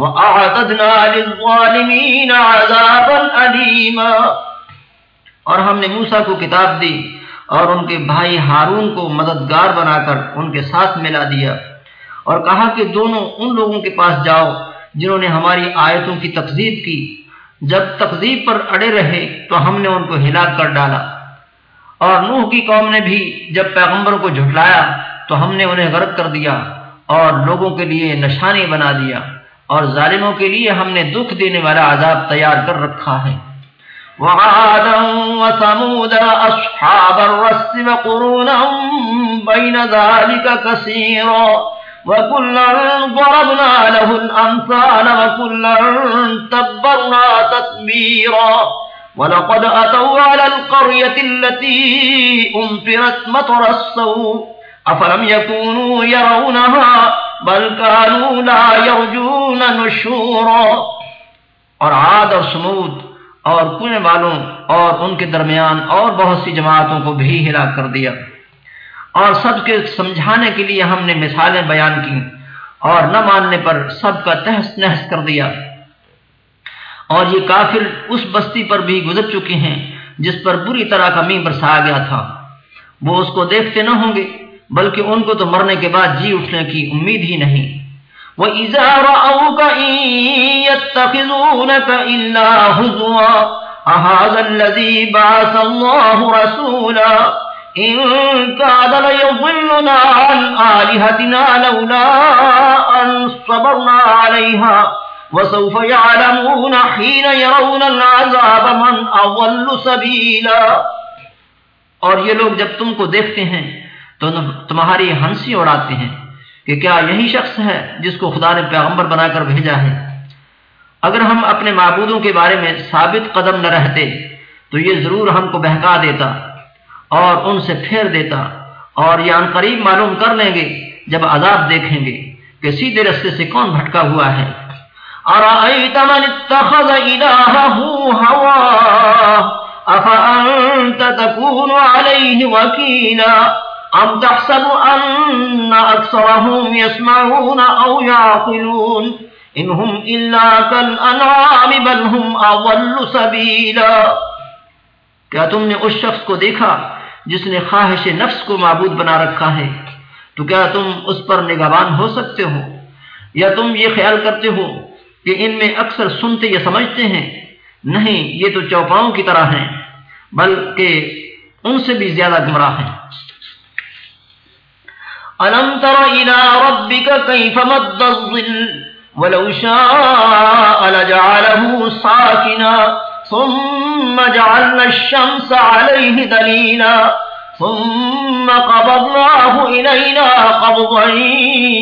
S2: وأعتدنا للظالمين عذابا أليما۔
S1: اور ہم نے موسیٰ کو کتاب دی اور ان کے بھائی ہارون کو مددگار بنا کر ان کے ساتھ ملا دیا اور کہا کہ دونوں ان لوگوں کے پاس جاؤ جنہوں نے ہماری آیتوں کی تقزیب کی۔ جب تقزیب پر اڑے رہے تو ہم نے ان کو ہلاک کر ڈالا۔ اور نوح کی قوم نے بھی جب پیغمبر کو جھٹلایا تو ہم نے انہیں غرق کر دیا اور لوگوں کے لیے نشانی بنا دیا۔ اور ظالموں کے لیے ہم نے دکھ دینے والا عذاب تیار کر رکھا ہے۔
S2: وعادا وثمود أصحاب الرس وقرونا بين ذلك كثيرا وكلا ضربنا له الأمثال وكلا تبرنا تتبيرا ولقد أتوا على القرية التي أنفرت مطر السوء أفلم يكونوا يرونها بل كانوا لا يرجون نشورا۔
S1: اور عاد اور سمود اور کنویں والوں اور ان کے درمیان اور بہت سی جماعتوں کو بھی ہلاک کر دیا۔ اور سب کے سمجھانے کے لیے ہم نے مثالیں بیان کی اور نہ ماننے پر سب کا تحس نحس کر دیا۔ اور یہ کافر اس بستی پر بھی گزر چکے ہیں جس پر بری طرح کا می برسایا گیا تھا۔ وہ اس کو دیکھتے نہ ہوں گے۔ بلکہ ان کو تو مرنے کے بعد جی اٹھنے کی امید ہی نہیں۔
S2: وَإِذَا رَأَوْكَ إِن يَتَّخِذُونَكَ إِلَّا هُزُوًا، أَهَذَا الَّذِي بَعَثَ اللَّهُ رَسُولًا؟ إِن كَادَ لَيُضِلُّنَا عَنْ آلِهَتِنَا لَوْلَا أَن صَبَرْنَا عَلَيْهَا، وَسَوْفَ يَعْلَمُونَ حِينَ يَرَوْنَ الْعَذَابَ مَنْ أَضَلُّ سَبِيلًا۔
S1: اور یہ لوگ جب تم کو دیکھتے ہیں تو تمہاری ہنسی اڑاتے ہیں کہ کیا یہی شخص ہے جس کو خدا نے پیغمبر بنا کر بھیجا ہے؟ اگر ہم اپنے معبودوں کے بارے میں ثابت قدم نہ رہتے، تو یہ ضرور ہم کو بہکا دیتا اور ان سے پھیر دیتا اور یہ ان قریب معلوم کر لیں گے جب عذاب دیکھیں گے کہ سیدھے رستے سے کون بھٹکا ہوا ہے۔
S2: أَرَأَيْتَ مَنِ اتَّخَذَ إِلَاهَهُ هَوَاهُ أَفَأَنْتَ تَكُونُ عَلَيْهِ وَكِيلًا؟ أم تحسب أن أكثرهم يسمعون أو يعقلون إنهم إلا كالأنعام بل هم أضل سبيلا
S1: کیا تم نے اس شخص کو دیکھا جس نے خواہش نفس کو معبود بنا رکھا ہے؟ تو کیا تم اس پر نگہبان ہو سکتے ہو؟ یا تم یہ خیال کرتے ہو کہ ان میں اکثر سنتے یا سمجھتے ہیں؟ نہیں، یہ تو چوپاؤں کی طرح ہیں، بلکہ ان سے بھی زیادہ گمراہ ہیں۔
S2: ألم تر إلى ربك كيف مد الظل ولو شاء لجعله ساكنا ثم جعلنا الشمس عليه دليلا ثم قبضناه إلينا قبضا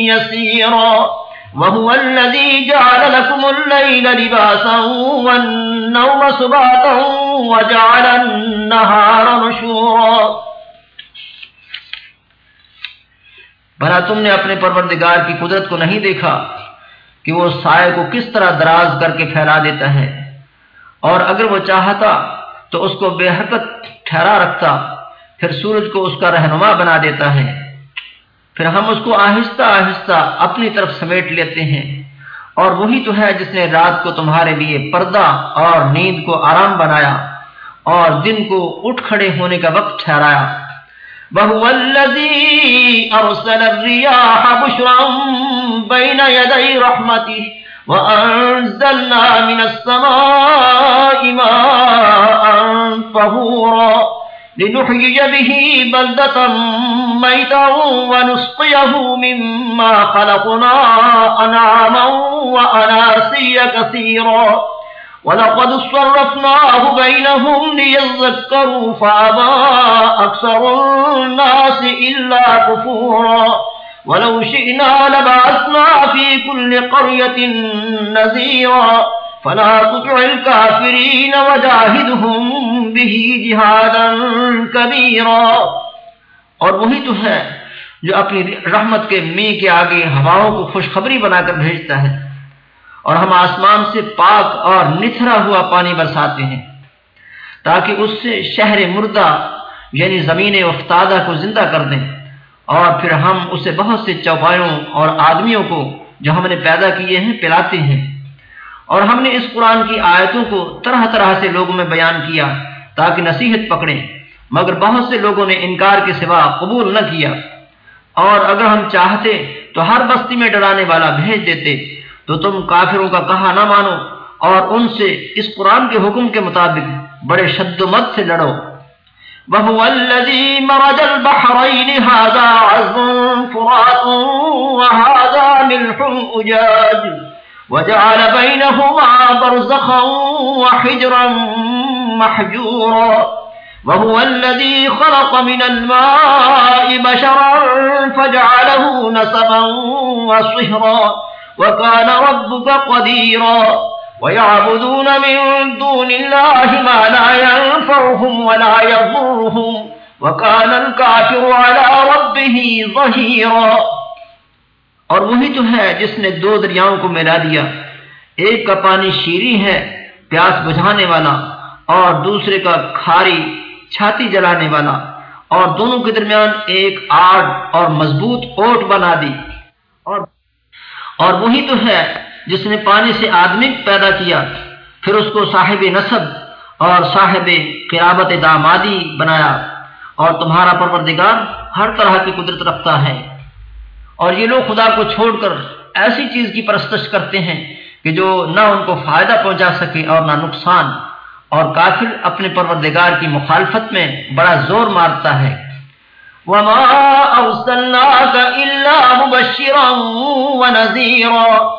S2: يسيرا وهو الذي جعل لكم الليل لباسا والنوم سباتا وجعل النهار نشورا
S1: بھلا تم نے اپنے پروردگار کی قدرت کو نہیں دیکھا کہ وہ سائے کو کس طرح دراز کر کے پھیلا دیتا ہے۔ اور اگر وہ چاہتا تو اس کو بے حرکت ٹھہرا رکھتا، پھر سورج کو اس کا رہنما بنا دیتا ہے۔ پھر ہم اس کو آہستہ آہستہ اپنی طرف سمیٹ لیتے ہیں۔ اور وہی تو ہے جس نے رات کو تمہارے لیے پردہ اور نیند کو آرام بنایا اور دن کو اٹھ کھڑے ہونے کا وقت ٹھہرایا۔
S2: وهو الذي أرسل الرياح بشرا بين يدي رحمته وأنزلنا من السماء ماء طهورا لنحيي به بلدة ميتا ونسقيه مما خلقنا أنعاما وأناسيا كثيرا ولقد صرفناه بينهم ليذكروا فأبى أكثر الناس إلا كفورا ولو شئنا لبعثنا في كل قرية نذيرا فلا تطع الكافرين وجاهدهم به جهادا كبيرا
S1: اور وہی تو ہے جو اپنی رحمت کے می کے آگے ہواؤں کو خوشخبری بنا کر بھیجتا ہے اور ہم آسمان سے پاک اور نتھرا ہوا پانی برساتے ہیں تاکہ اس سے شہر مردہ یعنی زمین افتادہ کو زندہ کر دیں۔ اور پھر ہم اسے بہت سے چوپایوں اور آدمیوں کو جو ہم نے پیدا کیے ہیں، پلاتے ہیں۔ اور ہم نے اس قرآن کی آیتوں کو طرح طرح سے لوگوں میں بیان کیا تاکہ نصیحت پکڑیں، مگر بہت سے لوگوں نے انکار کے سوا قبول نہ کیا۔ اور اگر ہم چاہتے تو ہر بستی میں ڈرانے والا بھیج دیتے، تو تم کافروں کا کہا نہ مانو۔ اور ان سے اس قرآن کے حکم کے مطابق بڑے شد و مت سے لڑو۔
S2: وهو الذي مرج البحرين. هذا عزم فرات وهذا ملح أجاج. وجعل بينهما برزخا وحجرا محجورا. وهو الذي خلق من الماء بشرا فجعله نسبا وصهرا. وكان ربك قديرا. ويعبدون من دون الله ما لا ينفعهم ولا يضرهم وكان الكافر على ربه ظهيرا
S1: اور وہی تو ہے جس نے دو دریاؤں کو ملا دیا۔ ایک کا پانی شیری ہے، پیاس بجھانے والا، اور دوسرے کا کھاری چھاتی جلانے والا۔ اور دونوں کے درمیان ایک آڑ اور مضبوط اوٹ بنا دی۔ اور اور وہی تو ہے جس نے پانی سے آدمی پیدا کیا، پھر اس کو صاحب نصب اور صاحب قرابت دامادی بنایا اور تمہارا پروردگار ہر طرح کی قدرت رکھتا ہے۔ اور یہ لوگ خدا کو چھوڑ کر ایسی چیز کی پرستش کرتے ہیں کہ جو نہ ان کو فائدہ پہنچا سکے اور نہ نقصان، اور کافر اپنے پروردگار کی مخالفت میں بڑا زور مارتا ہے۔
S2: وما أرسلناك إلا مبشرا ونذيرا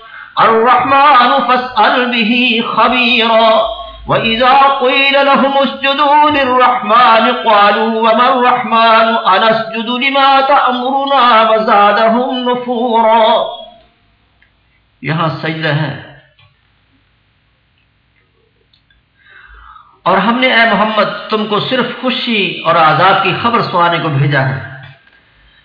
S2: الرحمن فاسأل به خبيرا وإذا قيل لهم اسجدوا للرحمن قالوا وما الرحمن؟ أنسجد لما تأمرنا وزادهم نفورا.
S1: یہاں سجدہ ہے۔ اور ہم نے اے محمد تم کو صرف خوشی اور آزاد کی خبر سنانے کو بھیجا ہے۔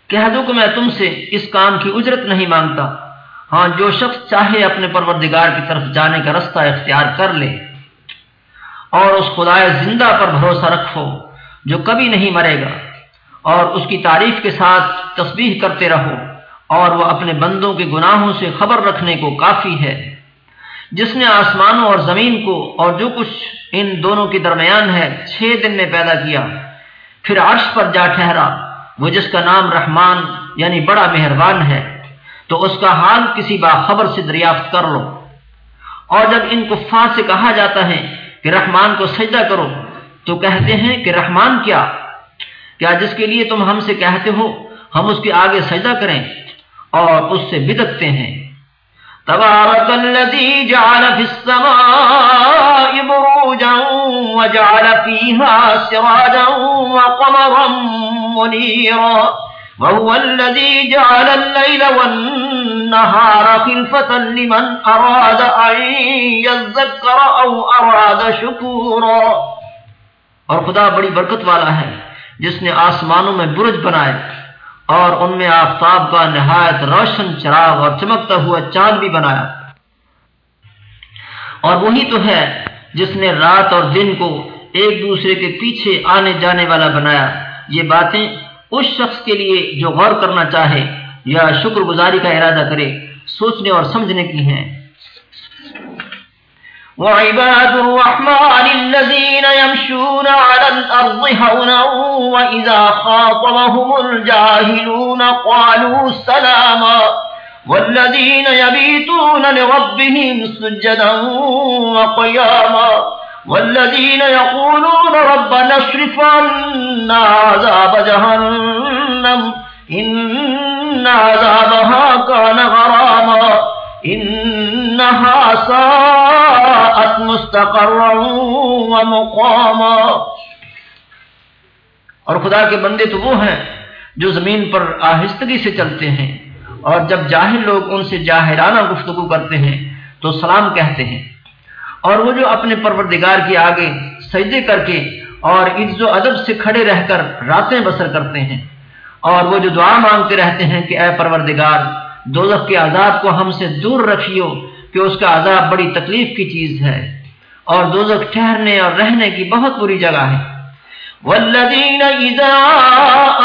S1: کہہ دوں کہ میں تم سے اس کام کی اجرت نہیں مانگتا۔ ہاں جو شخص چاہے اپنے پروردگار کی طرف جانے کا رستہ اختیار کر لے اور اس خدا زندہ پر بھروسہ رکھو جو کبھی نہیں مرے گا اور اس کی تعریف کے ساتھ تسبیح کرتے رہو اور وہ اپنے بندوں کے گناہوں سے خبر رکھنے کو کافی ہے۔ جس نے آسمانوں اور زمین کو اور جو کچھ ان دونوں کے درمیان ہے چھ دن میں پیدا کیا، پھر عرش پر جا ٹھہرا، وہ جس کا نام رحمان یعنی بڑا مہربان ہے۔ تو اس کا حال کسی باخبر سے دریافت کر لو۔ اور جب ان کفار سے کہا جاتا ہے کہ رحمان کو سجدہ کرو، تو کہتے ہیں کہ رحمان کیا؟ کیا جس کے لیے تم ہم سے کہتے ہو، ہم اس کے آگے سجدہ کریں اور اس سے بدکتے ہیں۔
S2: تبارك الذي جعل في السماء بروجا وجعل فيها سراجا وقمرا منيرا وهو الذي جعل الليل والنهار خلفة لمن أراد أن يذكر أو أراد شكورا۔
S1: اور خدا بڑی برکت والا ہے، جس نے آسمانوں میں برج بنائے اور ان میں آفتاب کا نہایت روشن چراغ اور چمکتا ہوا چاند بھی بنایا۔ اور وہی تو ہے جس نے رات اور دن کو ایک دوسرے کے پیچھے آنے جانے والا بنایا۔ یہ باتیں اس شخص کے لیے جو غور کرنا چاہے یا شکر گزاری کا ارادہ کرے، سوچنے اور سمجھنے کی ہیں۔
S2: وعباد الرحمن الذين يمشون على الأرض هونا وإذا خاطبهم الجاهلون قالوا سلاما والذين يبيتون لربهم سجدا وقياما والذين يقولون ربنا اشرف عنا عذاب جهنم إن عذابها كان غراما إنها ساءت مستقرا ومقاما۔
S1: اور خدا کے بندے تو وہ ہیں جو زمین پر آہستگی سے چلتے ہیں اور جب جاہل لوگ ان سے جاہرانہ گفتگو کرتے ہیں تو سلام کہتے ہیں۔ اور وہ جو اپنے پروردگار کے آگے سجدے کر کے اور عز و ادب سے کھڑے رہ کر راتیں بسر کرتے ہیں اور وہ جو دعا مانگتے رہتے ہیں کہ اے پروردگار، دوزخ کے عذاب کو ہم سے دور رکھیو کہ اس کا عذاب بڑی تکلیف کی چیز ہے اور دوزخ ٹھہرنے اور رہنے کی بہت بری جگہ ہے۔
S2: والذین اذا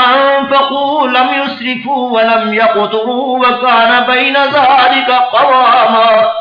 S2: انفقوا لم يسرفوا ولم يقتروا وكان بين ذلك قواما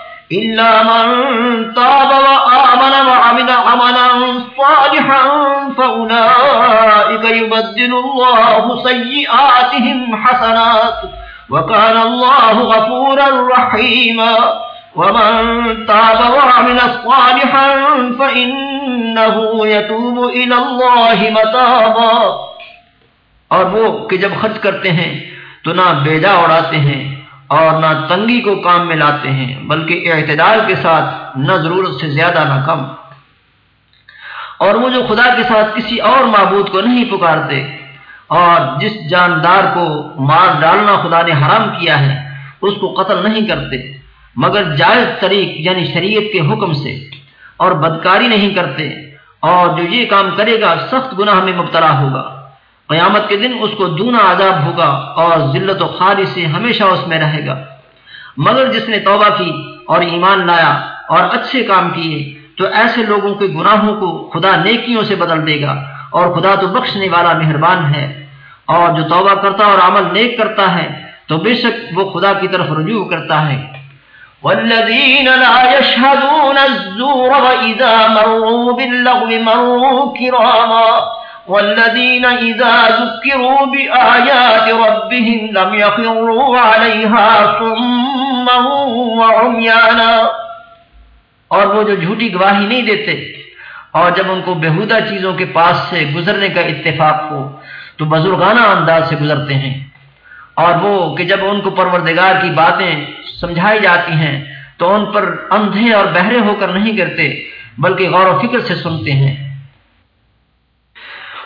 S2: إلا من تاب وآمن وعمل عملا صالحا فأولئك يبدل الله سيئاتهم حسنات وكان الله غفورا رحيما ومن تاب وعمل صالحا فإنه يتوب إلى الله متابا
S1: اور وہ کہ جب خرچ کرتے ہیں تو نہ بیجا اڑاتے ہیں اور نہ تنگی کو کام میں لاتے ہیں، بلکہ اعتدال کے ساتھ نہ ضرورت سے زیادہ نہ کم۔ اور وہ جو خدا کے ساتھ کسی اور معبود کو نہیں پکارتے، اور جس جاندار کو مار ڈالنا خدا نے حرام کیا ہے، اس کو قتل نہیں کرتے، مگر جائز طریق یعنی شریعت کے حکم سے، اور بدکاری نہیں کرتے، اور جو یہ کام کرے گا، سخت گناہ میں مبتلا ہوگا۔ قیامت کے دن اس کو دونا عذاب ہوگا اور ذلت و خاری سے ہمیشہ اس میں رہے گا۔ مگر جس نے توبہ کی اور ایمان لایا اور اچھے کام کیے، تو ایسے لوگوں کے گناہوں کو خدا نیکیوں سے بدل دے گا اور خدا تو بخشنے والا مہربان ہے۔ اور جو توبہ کرتا اور عمل نیک کرتا ہے، تو بے شک وہ خدا کی طرف رجوع کرتا ہے۔
S2: والذين لا يشهدون الزور وإذا مروا باللغو مروا كراما والذين إذا ذكروا بآيات ربهم لم يخروا عليها صما وعميانا
S1: اور وہ جو جھوٹی گواہی نہیں دیتے اور جب ان کو بہودہ چیزوں کے پاس سے گزرنے کا اتفاق ہو تو بزرگانہ انداز سے گزرتے ہیں اور وہ کہ جب ان کو پروردگار کی باتیں سمجھائی جاتی ہیں تو ان پر اندھے اور بہرے ہو کر نہیں کرتے بلکہ غور و فکر سے سنتے ہیں۔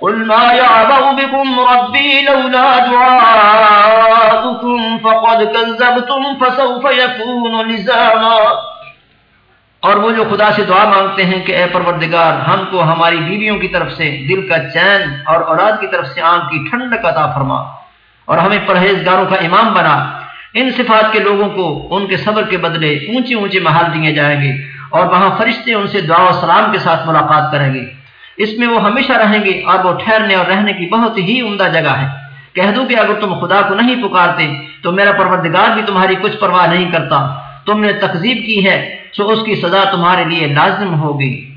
S2: قل ما يعبأ بكم ربي لولا دعاؤكم فقد كذبتم فسوف يكون لزاما
S1: اور وہ جو خدا سے دعا مانگتے ہیں کہ اے پروردگار، ہم کو ہماری بیویوں کی طرف سے دل کا چین اور اولاد کی طرف سے آنکھ کی ٹھنڈک عطا فرما اور ہمیں پرہیزگاروں کا امام بنا۔ ان صفات کے لوگوں کو ان کے صبر کے بدلے اونچے اونچے محال دیے جائیں گے اور وہاں فرشتے ان سے دعا و سلام کے ساتھ ملاقات کریں گے۔ اس میں وہ ہمیشہ رہیں گے اور وہ ٹھہرنے اور رہنے کی بہت ہی عمدہ جگہ ہے۔ کہہ دوں کہ اگر تم خدا کو نہیں پکارتے، تو میرا پروردگار بھی تمہاری کچھ پرواہ نہیں کرتا۔ تم نے تقزیب کی ہے، سو اس کی سزا تمہارے لیے لازم ہوگی۔